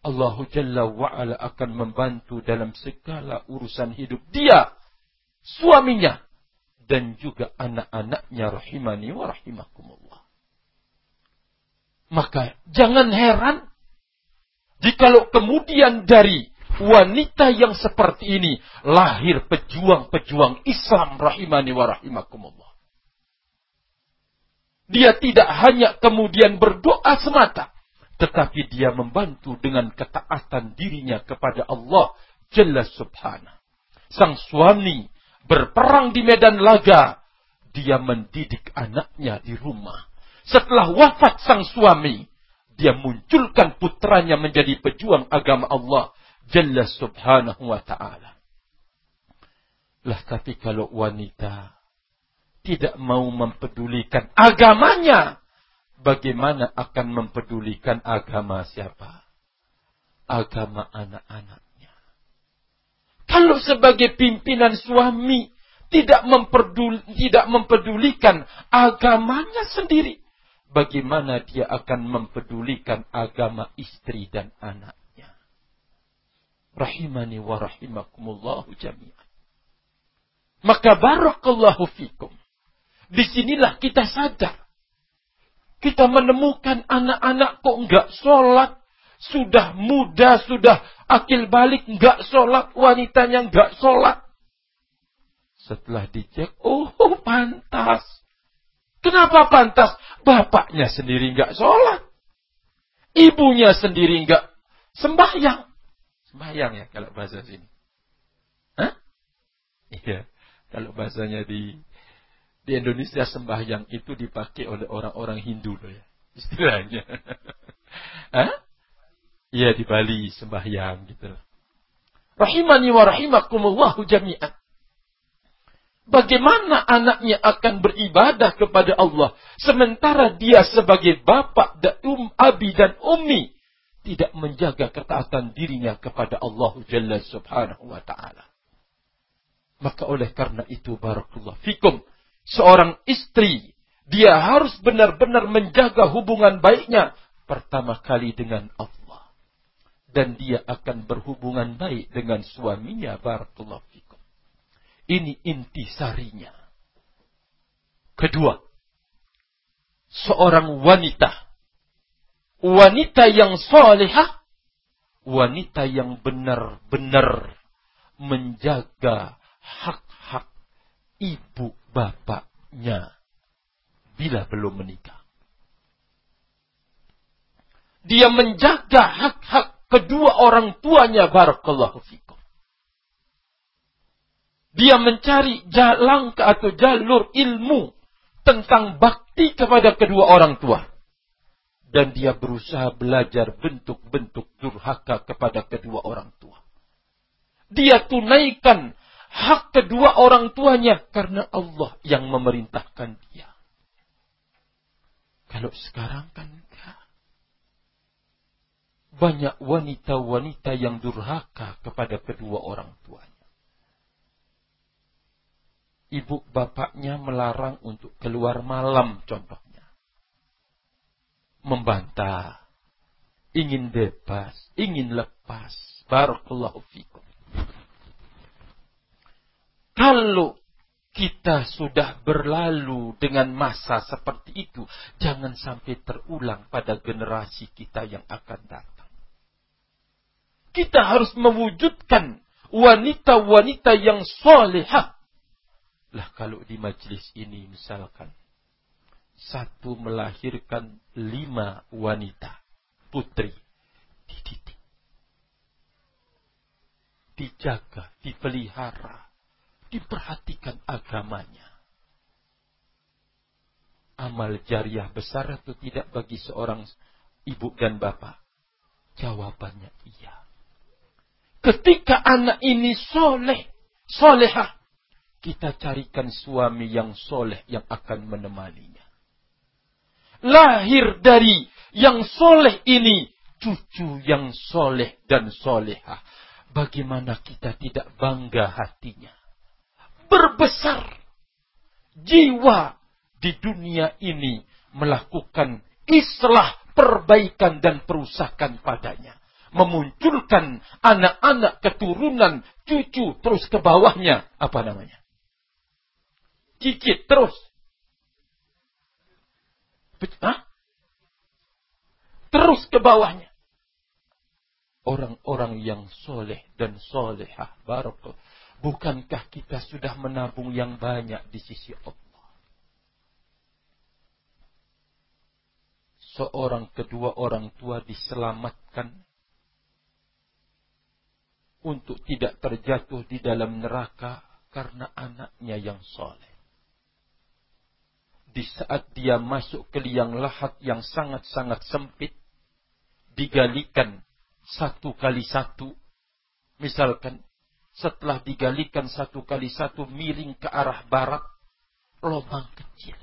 Allah Jalla wa'ala akan membantu dalam segala urusan hidup dia, suaminya, dan juga anak-anaknya rahimani wa rahimakumullah. Maka jangan heran jikalau kemudian dari wanita yang seperti ini lahir pejuang-pejuang Islam rahimani wa rahimakumullah. Dia tidak hanya kemudian berdoa semata, tetapi dia membantu dengan ketaatan dirinya kepada Allah Jalla Subhanahu. Sang suami berperang di medan laga, dia mendidik anaknya di rumah. Setelah wafat sang suami, dia munculkan putranya menjadi pejuang agama Allah Jalla Subhanahu wa taala. Lah tapi kalau wanita tidak mau mempedulikan agamanya, bagaimana akan mempedulikan agama siapa? Agama anak-anaknya. Kalau sebagai pimpinan suami tidak memperdul, tidak mempedulikan agamanya sendiri, bagaimana dia akan mempedulikan agama istri dan anaknya? Rahimani wa rahimakumullahu jami'an. Maka barakallahu fikum. Di sinilah kita sadar kita menemukan anak-anak kok enggak sholat. Sudah muda, sudah akil balik, enggak sholat. Wanitanya enggak sholat. Setelah dicek, oh pantas. Kenapa pantas? Bapaknya sendiri enggak sholat. Ibunya sendiri enggak sembahyang. Sembahyang ya kalau bahasa sini. Hah? Iya. Kalau bahasanya di di Indonesia sembahyang itu dipakai oleh orang-orang Hindu loh ya. Istilahnya. (laughs) Hah? Iya di Bali sembahyang gitu. Rahimani wa rahimakumullahu jami'an. Bagaimana anaknya akan beribadah kepada Allah sementara dia sebagai bapak dan um, abi dan ummi tidak menjaga ketaatan dirinya kepada Allah Jalla Subhanahu wa taala. Maka oleh karena itu barakallahu fikum seorang istri, dia harus benar-benar menjaga hubungan baiknya pertama kali dengan Allah. Dan dia akan berhubungan baik dengan suaminya. Barakallahu fikum. Ini intisarinya. Kedua, seorang wanita. Wanita yang solehah. Wanita yang benar-benar menjaga hak-hak ibu bapaknya bila belum menikah. Dia menjaga hak-hak kedua orang tuanya barakallahu fikum. Dia mencari jalan atau jalur ilmu tentang bakti kepada kedua orang tua. Dan dia berusaha belajar bentuk-bentuk durhaka kepada kedua orang tua. Dia tunaikan hak kedua orang tuanya karena Allah yang memerintahkan dia. Kalau sekarang kan enggak. Banyak wanita-wanita yang durhaka kepada kedua orang tuanya. Ibu bapaknya melarang untuk keluar malam contohnya. Membantah. Ingin bebas, ingin lepas. Barakallahu fikum. Kalau kita sudah berlalu dengan masa seperti itu, jangan sampai terulang pada generasi kita yang akan datang. Kita harus mewujudkan wanita-wanita yang solehah. Lah kalau di majelis ini misalkan, satu melahirkan lima wanita, putri, dididik. Dijaga, dipelihara diperhatikan agamanya. Amal jariah besar atau tidak bagi seorang ibu dan bapak? Jawabannya iya. Ketika anak ini soleh, solehah, kita carikan suami yang soleh yang akan menemaninya. Lahir dari yang soleh ini, cucu yang soleh dan solehah. Bagaimana kita tidak bangga hatinya? Berbesar jiwa di dunia ini melakukan islah, perbaikan dan perusakan padanya. Memunculkan anak-anak keturunan, cucu, terus ke bawahnya. Apa namanya? Cicit terus. Hah? Terus ke bawahnya. Orang-orang yang soleh dan solehah. Barakallah. Bukankah kita sudah menabung yang banyak di sisi Allah? seorang kedua orang tua diselamatkan untuk tidak terjatuh di dalam neraka karena anaknya yang soleh. Di saat dia masuk ke liang lahat yang sangat-sangat sempit, digalikan satu kali satu, misalkan setelah digalikan satu kali satu miring ke arah barat, lubang kecil,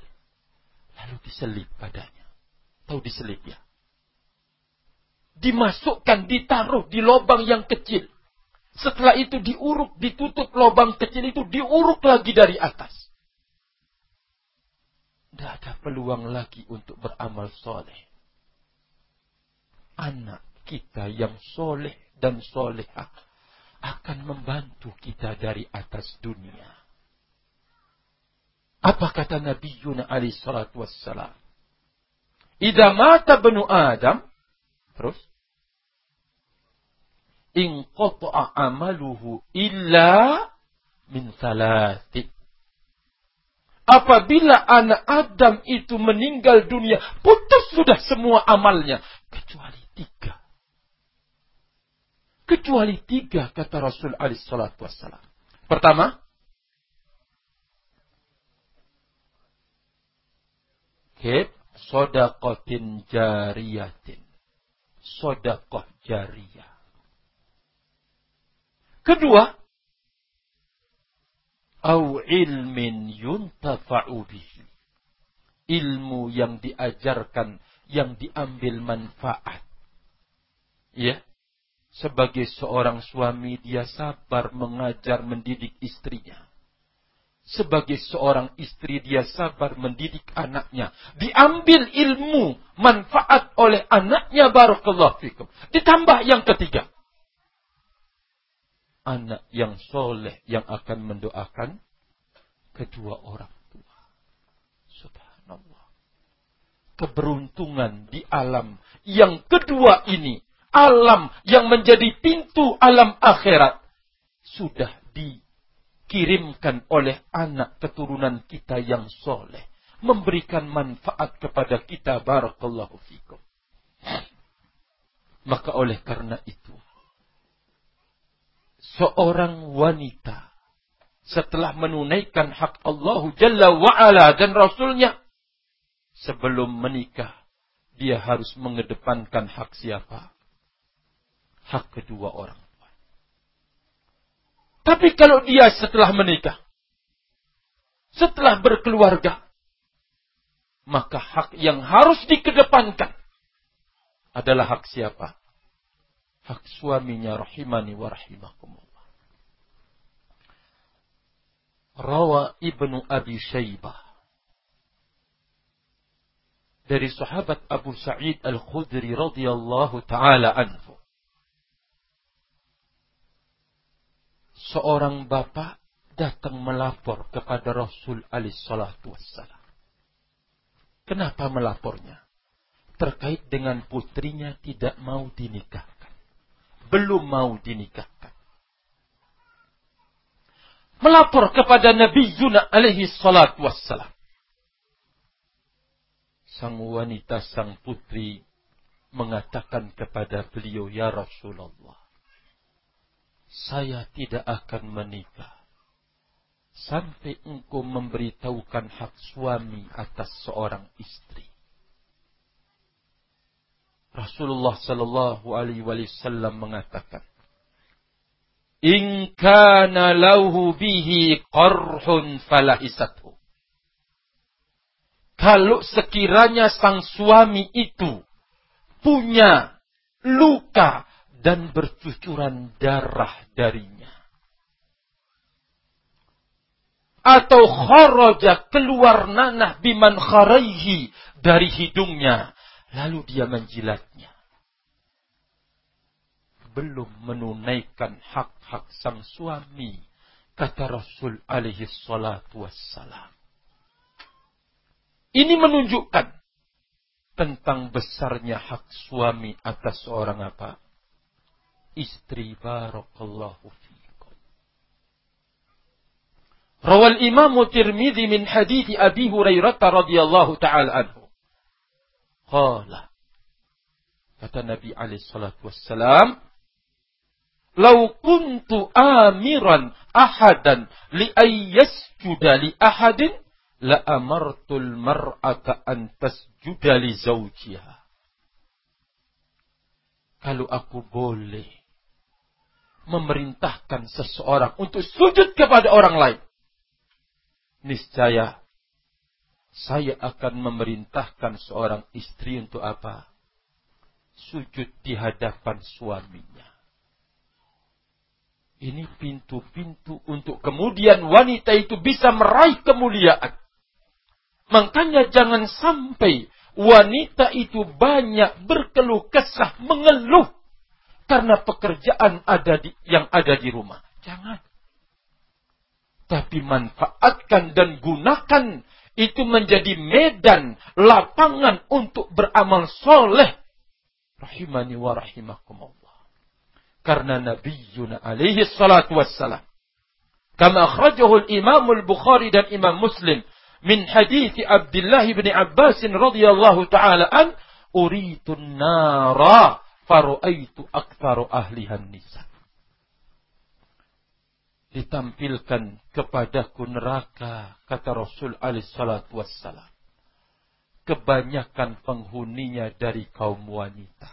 lalu diselip padanya. Tahu diselip ya? Dimasukkan, ditaruh di lubang yang kecil. Setelah itu diuruk, ditutup lubang kecil itu, diuruk lagi dari atas. Tidak ada peluang lagi untuk beramal soleh. Anak kita yang soleh dan solehah akan membantu kita dari atas dunia. Apa kata Nabi Yuna alaihi salatu wassalam? Idza mata benu Adam, terus in qata'a amaluhu illa min salati. Apabila anak Adam itu meninggal dunia, putus sudah semua amalnya. Kecuali. Kecuali tiga, kata Rasul alaihi salatu wassalam. Pertama, okay sodakotin jariyatin. Sodakoh jariyah. Kedua, au ilmin yuntafa'u bihi. Ilmu yang diajarkan, yang diambil manfaat. Ya. Sebagai seorang suami, dia sabar mengajar, mendidik istrinya sebagai seorang istri dia sabar mendidik anaknya. Diambil ilmu manfaat oleh anaknya barakallahu fikum. Ditambah yang ketiga. Anak yang soleh yang akan mendoakan kedua orang tua. Subhanallah. Keberuntungan di alam yang kedua ini. Alam yang menjadi pintu alam akhirat. Sudah di dikirimkan oleh anak keturunan kita yang soleh. Memberikan manfaat kepada kita. Barakallahu fikum. Maka oleh karena itu. Seorang wanita. Setelah menunaikan hak Allah Jalla wa'ala dan Rasulnya. Sebelum menikah. Dia harus mengedepankan hak siapa? Hak kedua orang tapi kalau dia setelah menikah, setelah berkeluarga, maka hak yang harus dikedepankan adalah hak siapa? Hak suaminya rahimani wa rahimakumullah. Rawa Ibnu Abi Shaybah dari sahabat Abu Sa'id Al-Khudri radhiyallahu taala anhu seorang bapak datang melapor kepada Rasul alaihi salatu wassalam. Kenapa melapornya? Terkait dengan putrinya tidak mau dinikahkan. Belum mau dinikahkan. Melapor kepada Nabi Yuna alaihi salatu wassalam. Sang wanita, sang putri mengatakan kepada beliau, Ya Rasulullah saya tidak akan menikah sampai engkau memberitahukan hak suami atas seorang istri. Rasulullah sallallahu alaihi wasallam mengatakan, "In kana lahu bihi qarhun falahisathu." Kalau sekiranya sang suami itu punya luka dan bercucuran darah darinya. atau kharaja keluar nanah biman kharaihi dari hidungnya lalu dia menjilatnya. Belum menunaikan hak-hak sang suami kata Rasul alaihi salatu wassalam. Ini menunjukkan tentang besarnya hak suami atas seorang apa istri barakallahu fikum. Rawal Imam Tirmidzi min hadits Abi Hurairah radhiyallahu taala anhu. Qala kata Nabi alaihi salatu wassalam Lau kuntu amiran ahadan li ayyasjuda li ahadin la amartul mar'ata an tasjuda li zawjiha. Kalau aku boleh memerintahkan seseorang untuk sujud kepada orang lain. Niscaya saya akan memerintahkan seorang istri untuk apa? Sujud di hadapan suaminya. Ini pintu-pintu untuk kemudian wanita itu bisa meraih kemuliaan. Makanya jangan sampai wanita itu banyak berkeluh kesah, mengeluh karena pekerjaan ada di, yang ada di rumah. Jangan. Tapi manfaatkan dan gunakan itu menjadi medan, lapangan untuk beramal soleh. Rahimani wa rahimakumullah. Karena Nabi Yuna alaihi salatu wassalam. Kama akhrajahu al-Imam al-Bukhari dan Imam Muslim. Min hadithi Abdullah bin Abbas radhiyallahu ta'ala an. Uritun nara faru'aitu aktsaru ahlihan nisa. Ditampilkan kepadaku neraka, kata Rasul alaihi salatu wassalam. Kebanyakan penghuninya dari kaum wanita.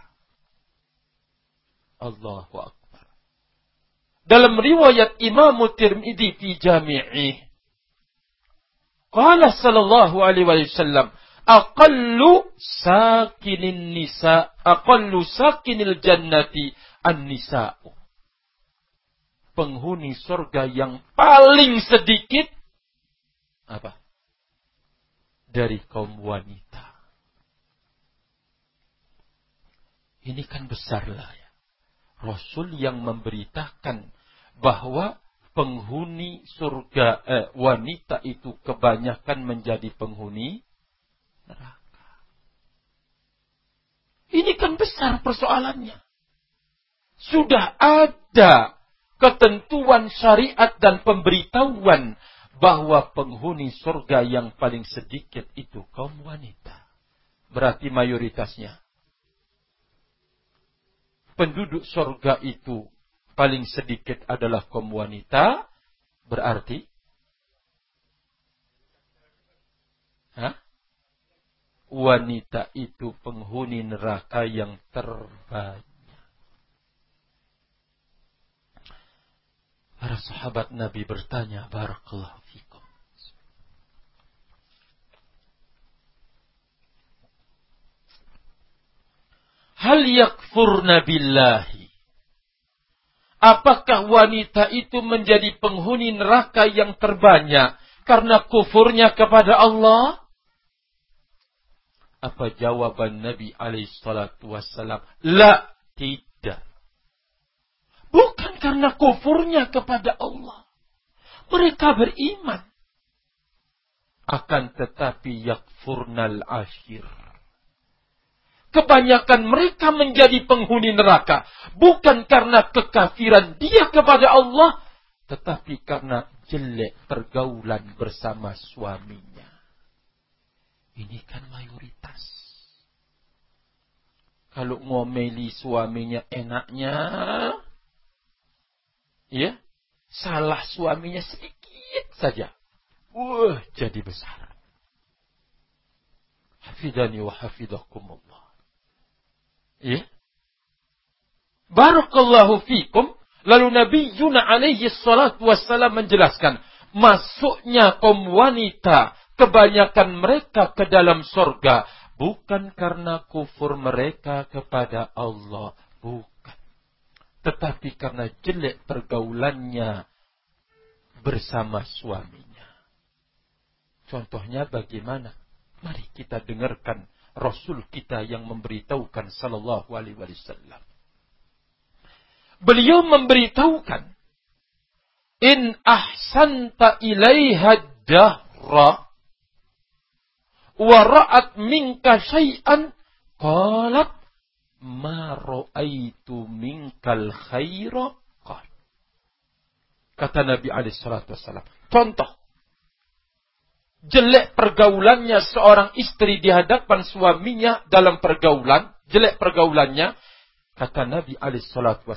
Allahu Akbar. Dalam riwayat Imam Tirmidzi fi Jami'i, qala sallallahu alaihi wasallam, aqallu sakinin nisa. Aqallu sakinil jannati an-nisa'u. Penghuni surga yang paling sedikit apa? Dari kaum wanita. Ini kan besarlah ya. Rasul yang memberitakan bahwa penghuni surga eh, wanita itu kebanyakan menjadi penghuni neraka. Ini kan besar persoalannya. Sudah ada ketentuan syariat dan pemberitahuan bahwa penghuni surga yang paling sedikit itu kaum wanita. Berarti mayoritasnya. Penduduk surga itu paling sedikit adalah kaum wanita. Berarti Hah? Wanita itu penghuni neraka yang terbanyak. Para sahabat Nabi bertanya, Barakallahu fikum. Hal yakfurna billahi. Apakah wanita itu menjadi penghuni neraka yang terbanyak karena kufurnya kepada Allah? Apa jawaban Nabi alaihi salatu wassalam? La, tidak. Bukan karena kufurnya kepada Allah. Mereka beriman. Akan tetapi yakfurnal ashir. Kebanyakan mereka menjadi penghuni neraka. Bukan karena kekafiran dia kepada Allah. Tetapi karena jelek pergaulan bersama suaminya. Ini kan mayoritas. Kalau ngomeli suaminya enaknya, ya, salah suaminya sedikit saja. Wah, jadi besar. Hafidani wa hafidakumullah. Ya. Barakallahu fikum. Lalu Nabi Yuna alaihi salatu wassalam menjelaskan. Masuknya kaum wanita kebanyakan mereka ke dalam sorga bukan karena kufur mereka kepada Allah, bukan. Tetapi karena jelek pergaulannya bersama suaminya. Contohnya bagaimana? Mari kita dengarkan Rasul kita yang memberitahukan sallallahu alaihi wasallam. Beliau memberitahukan in ahsanta ilaiha dahra wa ra'at minka syai'an qalat ma ra'aitu minkal khaira qad. Kata Nabi alaihi salatu wasallam. Contoh jelek pergaulannya seorang istri di hadapan suaminya dalam pergaulan, jelek pergaulannya, kata Nabi alaihi salatu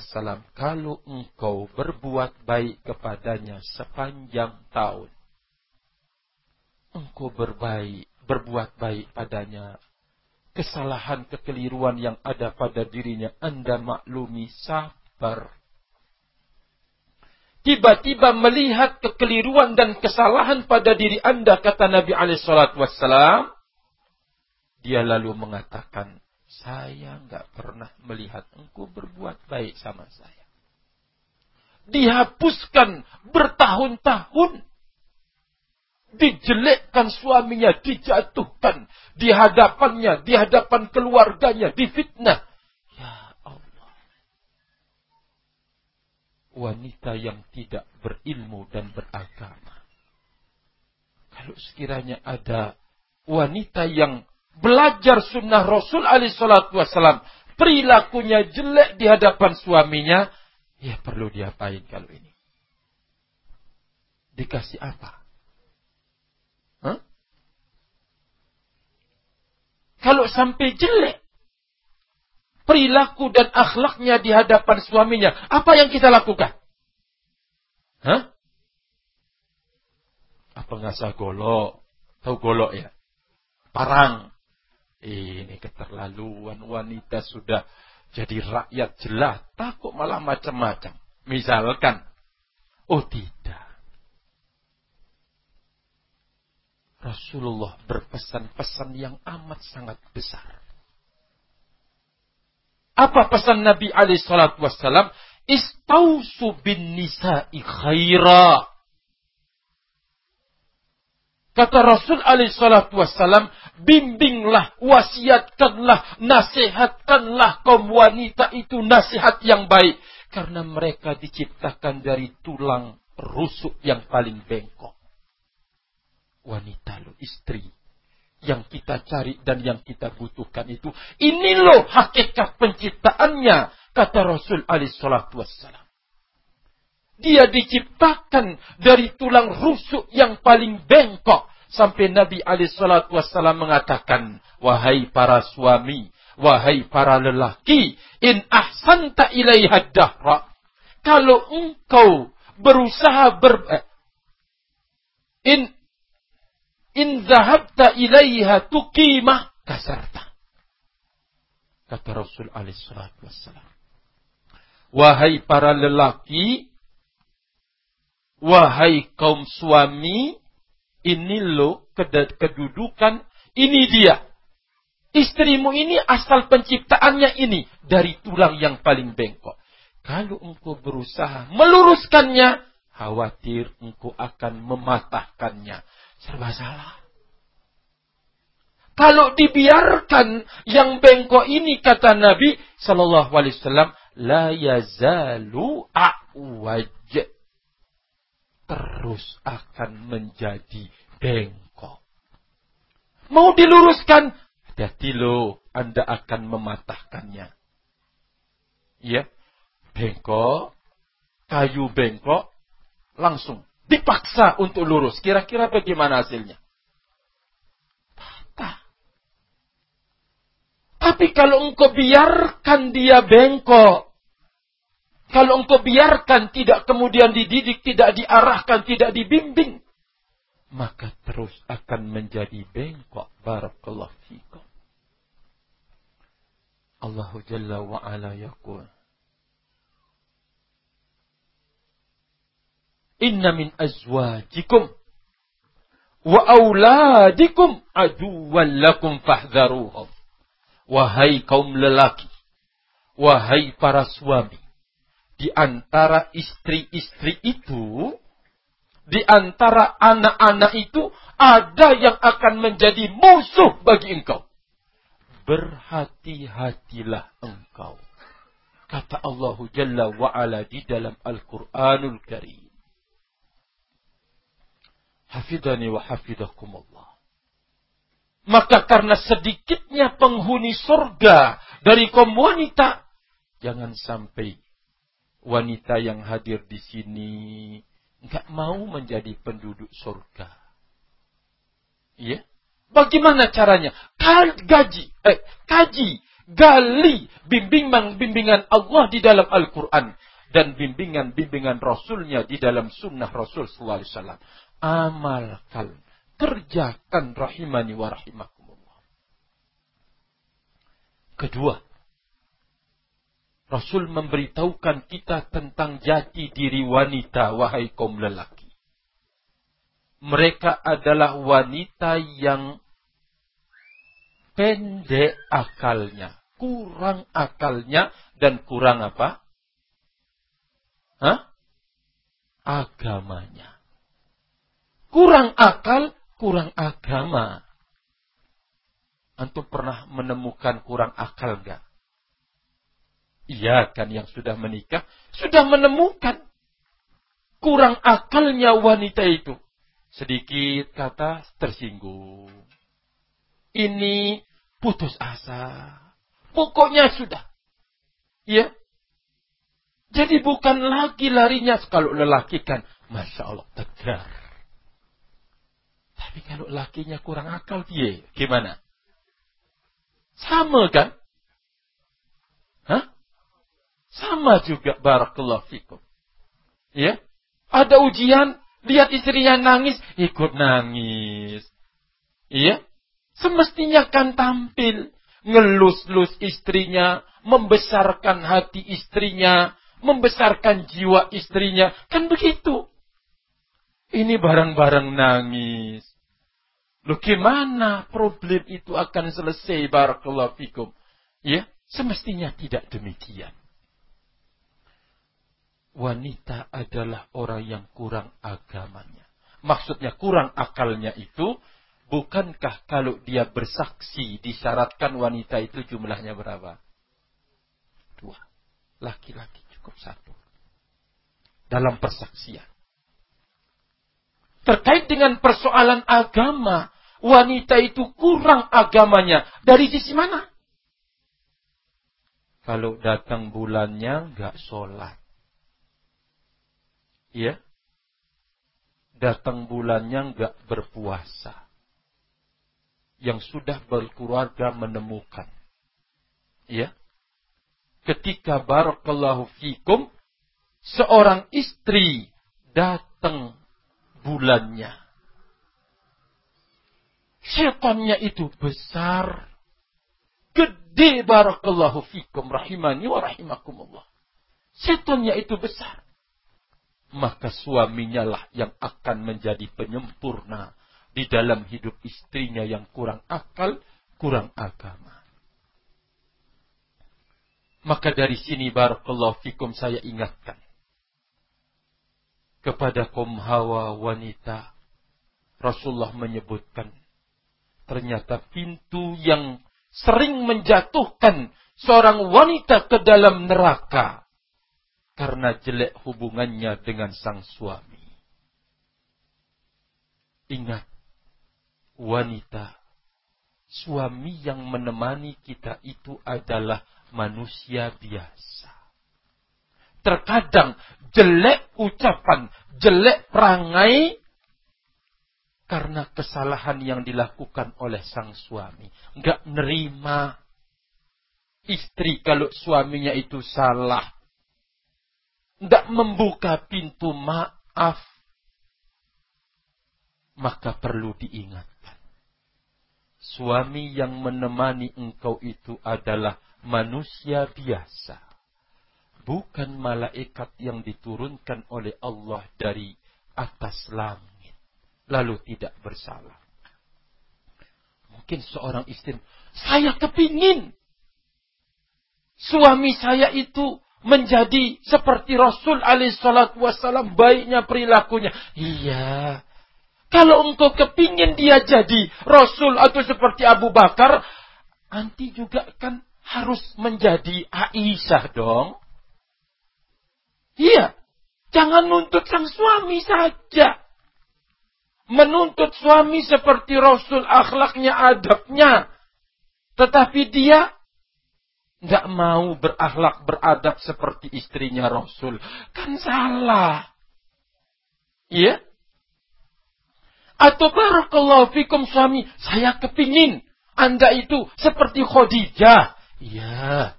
kalau engkau berbuat baik kepadanya sepanjang tahun, engkau berbaik, berbuat baik padanya, kesalahan kekeliruan yang ada pada dirinya Anda maklumi sabar tiba-tiba melihat kekeliruan dan kesalahan pada diri anda, kata Nabi Alaihissalam, dia lalu mengatakan, saya nggak pernah melihat engkau berbuat baik sama saya. Dihapuskan bertahun-tahun. Dijelekkan suaminya, dijatuhkan. Di hadapannya, di hadapan keluarganya, difitnah. wanita yang tidak berilmu dan beragama. Kalau sekiranya ada wanita yang belajar sunnah Rasul alaihi salatu wasalam, perilakunya jelek di hadapan suaminya, ya perlu diapain kalau ini? Dikasih apa? Hah? Kalau sampai jelek, perilaku dan akhlaknya di hadapan suaminya, apa yang kita lakukan? Hah? Apa ngasah golok? Tahu golok ya? Parang. Ini keterlaluan wanita sudah jadi rakyat jelata kok malah macam-macam. Misalkan, oh tidak. Rasulullah berpesan-pesan yang amat sangat besar. Apa pesan Nabi alaihi salatu wassalam? Istausu bin nisa'i khaira. Kata Rasul alaihi salatu wassalam, bimbinglah, wasiatkanlah, nasihatkanlah kaum wanita itu nasihat yang baik. Karena mereka diciptakan dari tulang rusuk yang paling bengkok. Wanita lo, istri yang kita cari dan yang kita butuhkan itu. Ini loh hakikat penciptaannya, kata Rasul alaihi salatu wassalam. Dia diciptakan dari tulang rusuk yang paling bengkok. Sampai Nabi alaihi salatu wassalam mengatakan, Wahai para suami, wahai para lelaki, in ahsanta ilaiha dahra. Kalau engkau berusaha ber... Eh, in in zahabta ilaiha tuqimah kasarta. Kata Rasul alaihi salatu wassalam. Wahai para lelaki, wahai kaum suami, ini lo kedudukan, ini dia. Istrimu ini asal penciptaannya ini dari tulang yang paling bengkok. Kalau engkau berusaha meluruskannya, khawatir engkau akan mematahkannya serba salah. Kalau dibiarkan yang bengkok ini kata Nabi Shallallahu Alaihi Wasallam, la yazalu awaj terus akan menjadi bengkok. Mau diluruskan, hati-hati lo, Anda akan mematahkannya. Ya, bengkok, kayu bengkok, langsung dipaksa untuk lurus. Kira-kira bagaimana hasilnya? Patah. Tapi kalau engkau biarkan dia bengkok, kalau engkau biarkan tidak kemudian dididik, tidak diarahkan, tidak dibimbing, maka terus akan menjadi bengkok. Barakallahu fikum. Allahu Jalla wa'ala yaqul. Inna min azwajikum wa auladikum aduwan lakum fahdharuhum. Wahai kaum lelaki, wahai para suami, di antara istri-istri itu di antara anak-anak itu ada yang akan menjadi musuh bagi engkau. Berhati-hatilah engkau. Kata Allah Jalla wa'ala di dalam Al-Quranul Karim. Hafidhani wa hafidakumullah. Maka karena sedikitnya penghuni surga dari kaum wanita, jangan sampai wanita yang hadir di sini nggak mau menjadi penduduk surga. Iya? Bagaimana caranya? Gaji, eh, kaji, gali bimbingan-bimbingan Allah di dalam Al-Quran dan bimbingan-bimbingan Rasulnya di dalam Sunnah Rasul SAW. Amalkan, kerjakan rahimani wa rahimakumullah. Kedua, Rasul memberitahukan kita tentang jati diri wanita, wahai kaum lelaki. Mereka adalah wanita yang pendek akalnya, kurang akalnya, dan kurang apa? Hah? Agamanya. Kurang akal, kurang agama. Antum pernah menemukan kurang akal enggak? Iya kan yang sudah menikah sudah menemukan kurang akalnya wanita itu. Sedikit kata tersinggung. Ini putus asa. Pokoknya sudah. Ya. Jadi bukan lagi larinya kalau lelaki kan. Masya Allah tegar. Tapi kalau lakinya kurang akal dia gimana? Sama kan? Hah? Sama juga barakallahu fikum. Ya. Ada ujian, lihat istrinya nangis, ikut nangis. Iya. Semestinya kan tampil. Ngelus-lus istrinya, membesarkan hati istrinya, membesarkan jiwa istrinya. Kan begitu. Ini barang-barang nangis. Loh gimana problem itu akan selesai barakallahu fikum? Ya, semestinya tidak demikian wanita adalah orang yang kurang agamanya. Maksudnya kurang akalnya itu, bukankah kalau dia bersaksi disyaratkan wanita itu jumlahnya berapa? Dua. Laki-laki cukup satu. Dalam persaksian. Terkait dengan persoalan agama, wanita itu kurang agamanya. Dari sisi mana? Kalau datang bulannya nggak sholat. Ya. Datang bulannya nggak berpuasa. Yang sudah berkeluarga menemukan. Ya. Ketika barakallahu fikum seorang istri datang bulannya setannya itu besar. Gede barakallahu fikum rahimani wa rahimakumullah. Setannya itu besar. Maka suaminya lah yang akan menjadi penyempurna di dalam hidup istrinya yang kurang akal, kurang agama. Maka dari sini barakallahu fikum saya ingatkan kepada kaum hawa wanita Rasulullah menyebutkan ternyata pintu yang sering menjatuhkan seorang wanita ke dalam neraka karena jelek hubungannya dengan sang suami. Ingat, wanita, suami yang menemani kita itu adalah manusia biasa. Terkadang jelek ucapan, jelek perangai karena kesalahan yang dilakukan oleh sang suami. Enggak nerima istri kalau suaminya itu salah tidak membuka pintu maaf, maka perlu diingatkan. Suami yang menemani engkau itu adalah manusia biasa. Bukan malaikat yang diturunkan oleh Allah dari atas langit. Lalu tidak bersalah. Mungkin seorang istri, saya kepingin. Suami saya itu menjadi seperti Rasul alaihissalatu wassalam baiknya perilakunya. Iya. Kalau engkau kepingin dia jadi Rasul atau seperti Abu Bakar, nanti juga kan harus menjadi Aisyah dong. Iya. Jangan nuntut sang suami saja. Menuntut suami seperti Rasul akhlaknya, adabnya. Tetapi dia nggak mau berakhlak beradab seperti istrinya Rasul. Kan salah. Iya? Atau barakallahu fikum suami, saya kepingin anda itu seperti Khadijah. Ya,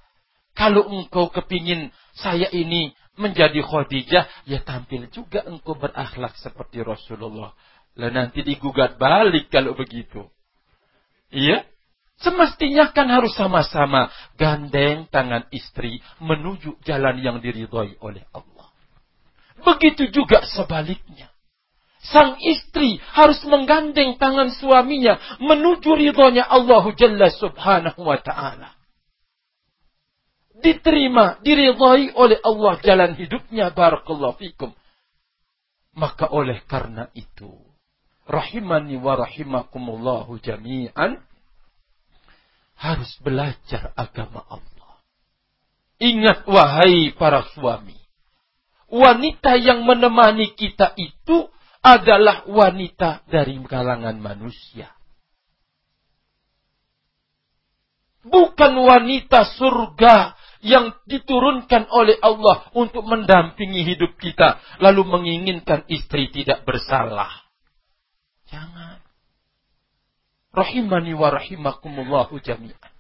kalau engkau kepingin saya ini menjadi Khadijah, ya tampil juga engkau berakhlak seperti Rasulullah. Lah nanti digugat balik kalau begitu. Iya? Semestinya kan harus sama-sama gandeng tangan istri menuju jalan yang diridhoi oleh Allah. Begitu juga sebaliknya. Sang istri harus menggandeng tangan suaminya menuju ridhonya Allah Jalla Subhanahu wa taala. Diterima, diridhai oleh Allah jalan hidupnya barakallahu fikum. Maka oleh karena itu, rahimani wa rahimakumullahu jami'an, harus belajar agama Allah. Ingat wahai para suami, wanita yang menemani kita itu adalah wanita dari kalangan manusia. Bukan wanita surga yang diturunkan oleh Allah untuk mendampingi hidup kita. Lalu menginginkan istri tidak bersalah. Jangan. Rahimani wa rahimakumullahu jami'an.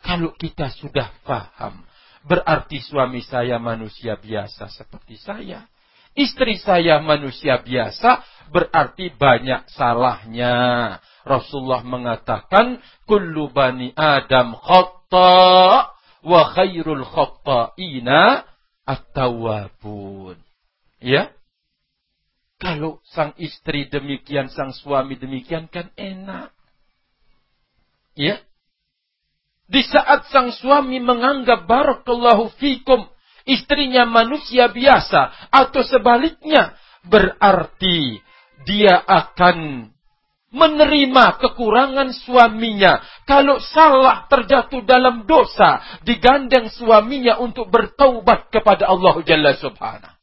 Kalau kita sudah paham, berarti suami saya manusia biasa seperti saya istri saya manusia biasa, berarti banyak salahnya. Rasulullah mengatakan, Kullu bani Adam khata wa khairul khata'ina at-tawabun. Ya? Kalau sang istri demikian, sang suami demikian kan enak. Ya? Di saat sang suami menganggap barakallahu fikum istrinya manusia biasa atau sebaliknya berarti dia akan menerima kekurangan suaminya. Kalau salah terjatuh dalam dosa, digandeng suaminya untuk bertaubat kepada Allah Jalla Subhanahu.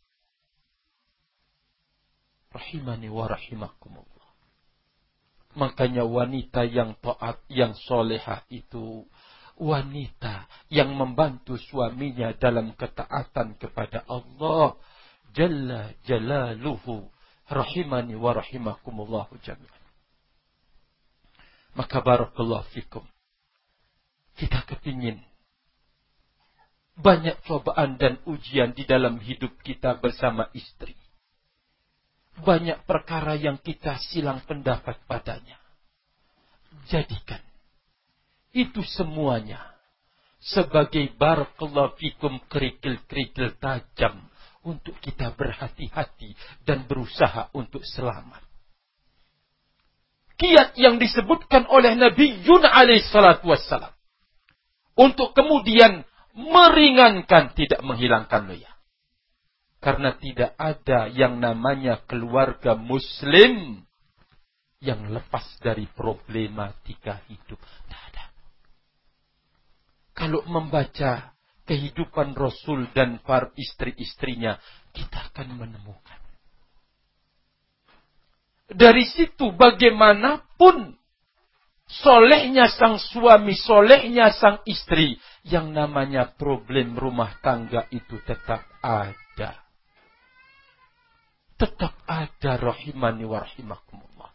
Rahimani wa rahimakumullah. Makanya wanita yang taat, yang soleha itu wanita yang membantu suaminya dalam ketaatan kepada Allah Jalla Jalaluhu rahimani wa rahimakumullahu jami'an. Maka barakallahu fikum. Kita kepingin banyak cobaan dan ujian di dalam hidup kita bersama istri. Banyak perkara yang kita silang pendapat padanya. Jadikan itu semuanya sebagai barakallahu fikum kerikil-kerikil tajam untuk kita berhati-hati dan berusaha untuk selamat. Kiat yang disebutkan oleh Nabi Yun alaihissalatu wassalam. Untuk kemudian meringankan tidak menghilangkan loya. Karena tidak ada yang namanya keluarga muslim yang lepas dari problematika hidup. Tidak ada kalau membaca kehidupan Rasul dan para istri-istrinya, kita akan menemukan. Dari situ bagaimanapun solehnya sang suami, solehnya sang istri, yang namanya problem rumah tangga itu tetap ada. Tetap ada rahimani wa rahimakumullah.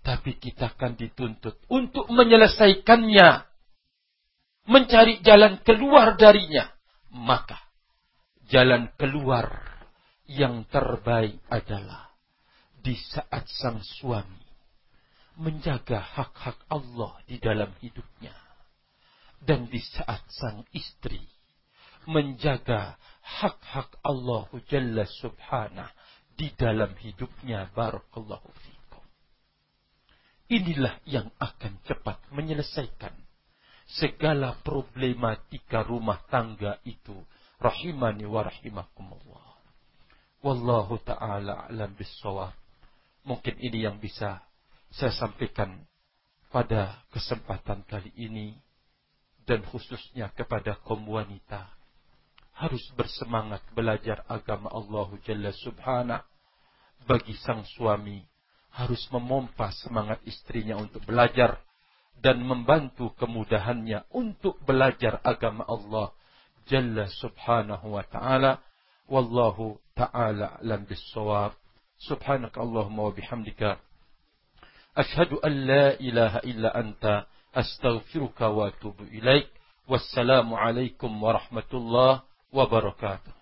Tapi kita akan dituntut untuk menyelesaikannya. Mencari jalan keluar darinya, maka jalan keluar yang terbaik adalah di saat sang suami menjaga hak-hak Allah di dalam hidupnya. Dan di saat sang istri menjaga hak-hak Allah Jalla Subhanah di dalam hidupnya barakallahu fikum. Inilah yang akan cepat menyelesaikan segala problematika rumah tangga itu. Rahimani wa rahimakumullah. Wallahu ta'ala alam bisawab. Mungkin ini yang bisa saya sampaikan pada kesempatan kali ini. Dan khususnya kepada kaum wanita. Harus bersemangat belajar agama Allah Jalla Subhanahu. Bagi sang suami harus memompa semangat istrinya untuk belajar dan membantu kemudahannya untuk belajar agama Allah Jalla Subhanahu wa taala. Wallahu taala alam bissawab. Subhanaka Allahumma wa bihamdika. Ashhadu an la ilaha illa anta astaghfiruka wa atubu ilaik. Wassalamu alaikum warahmatullahi wabarakatuh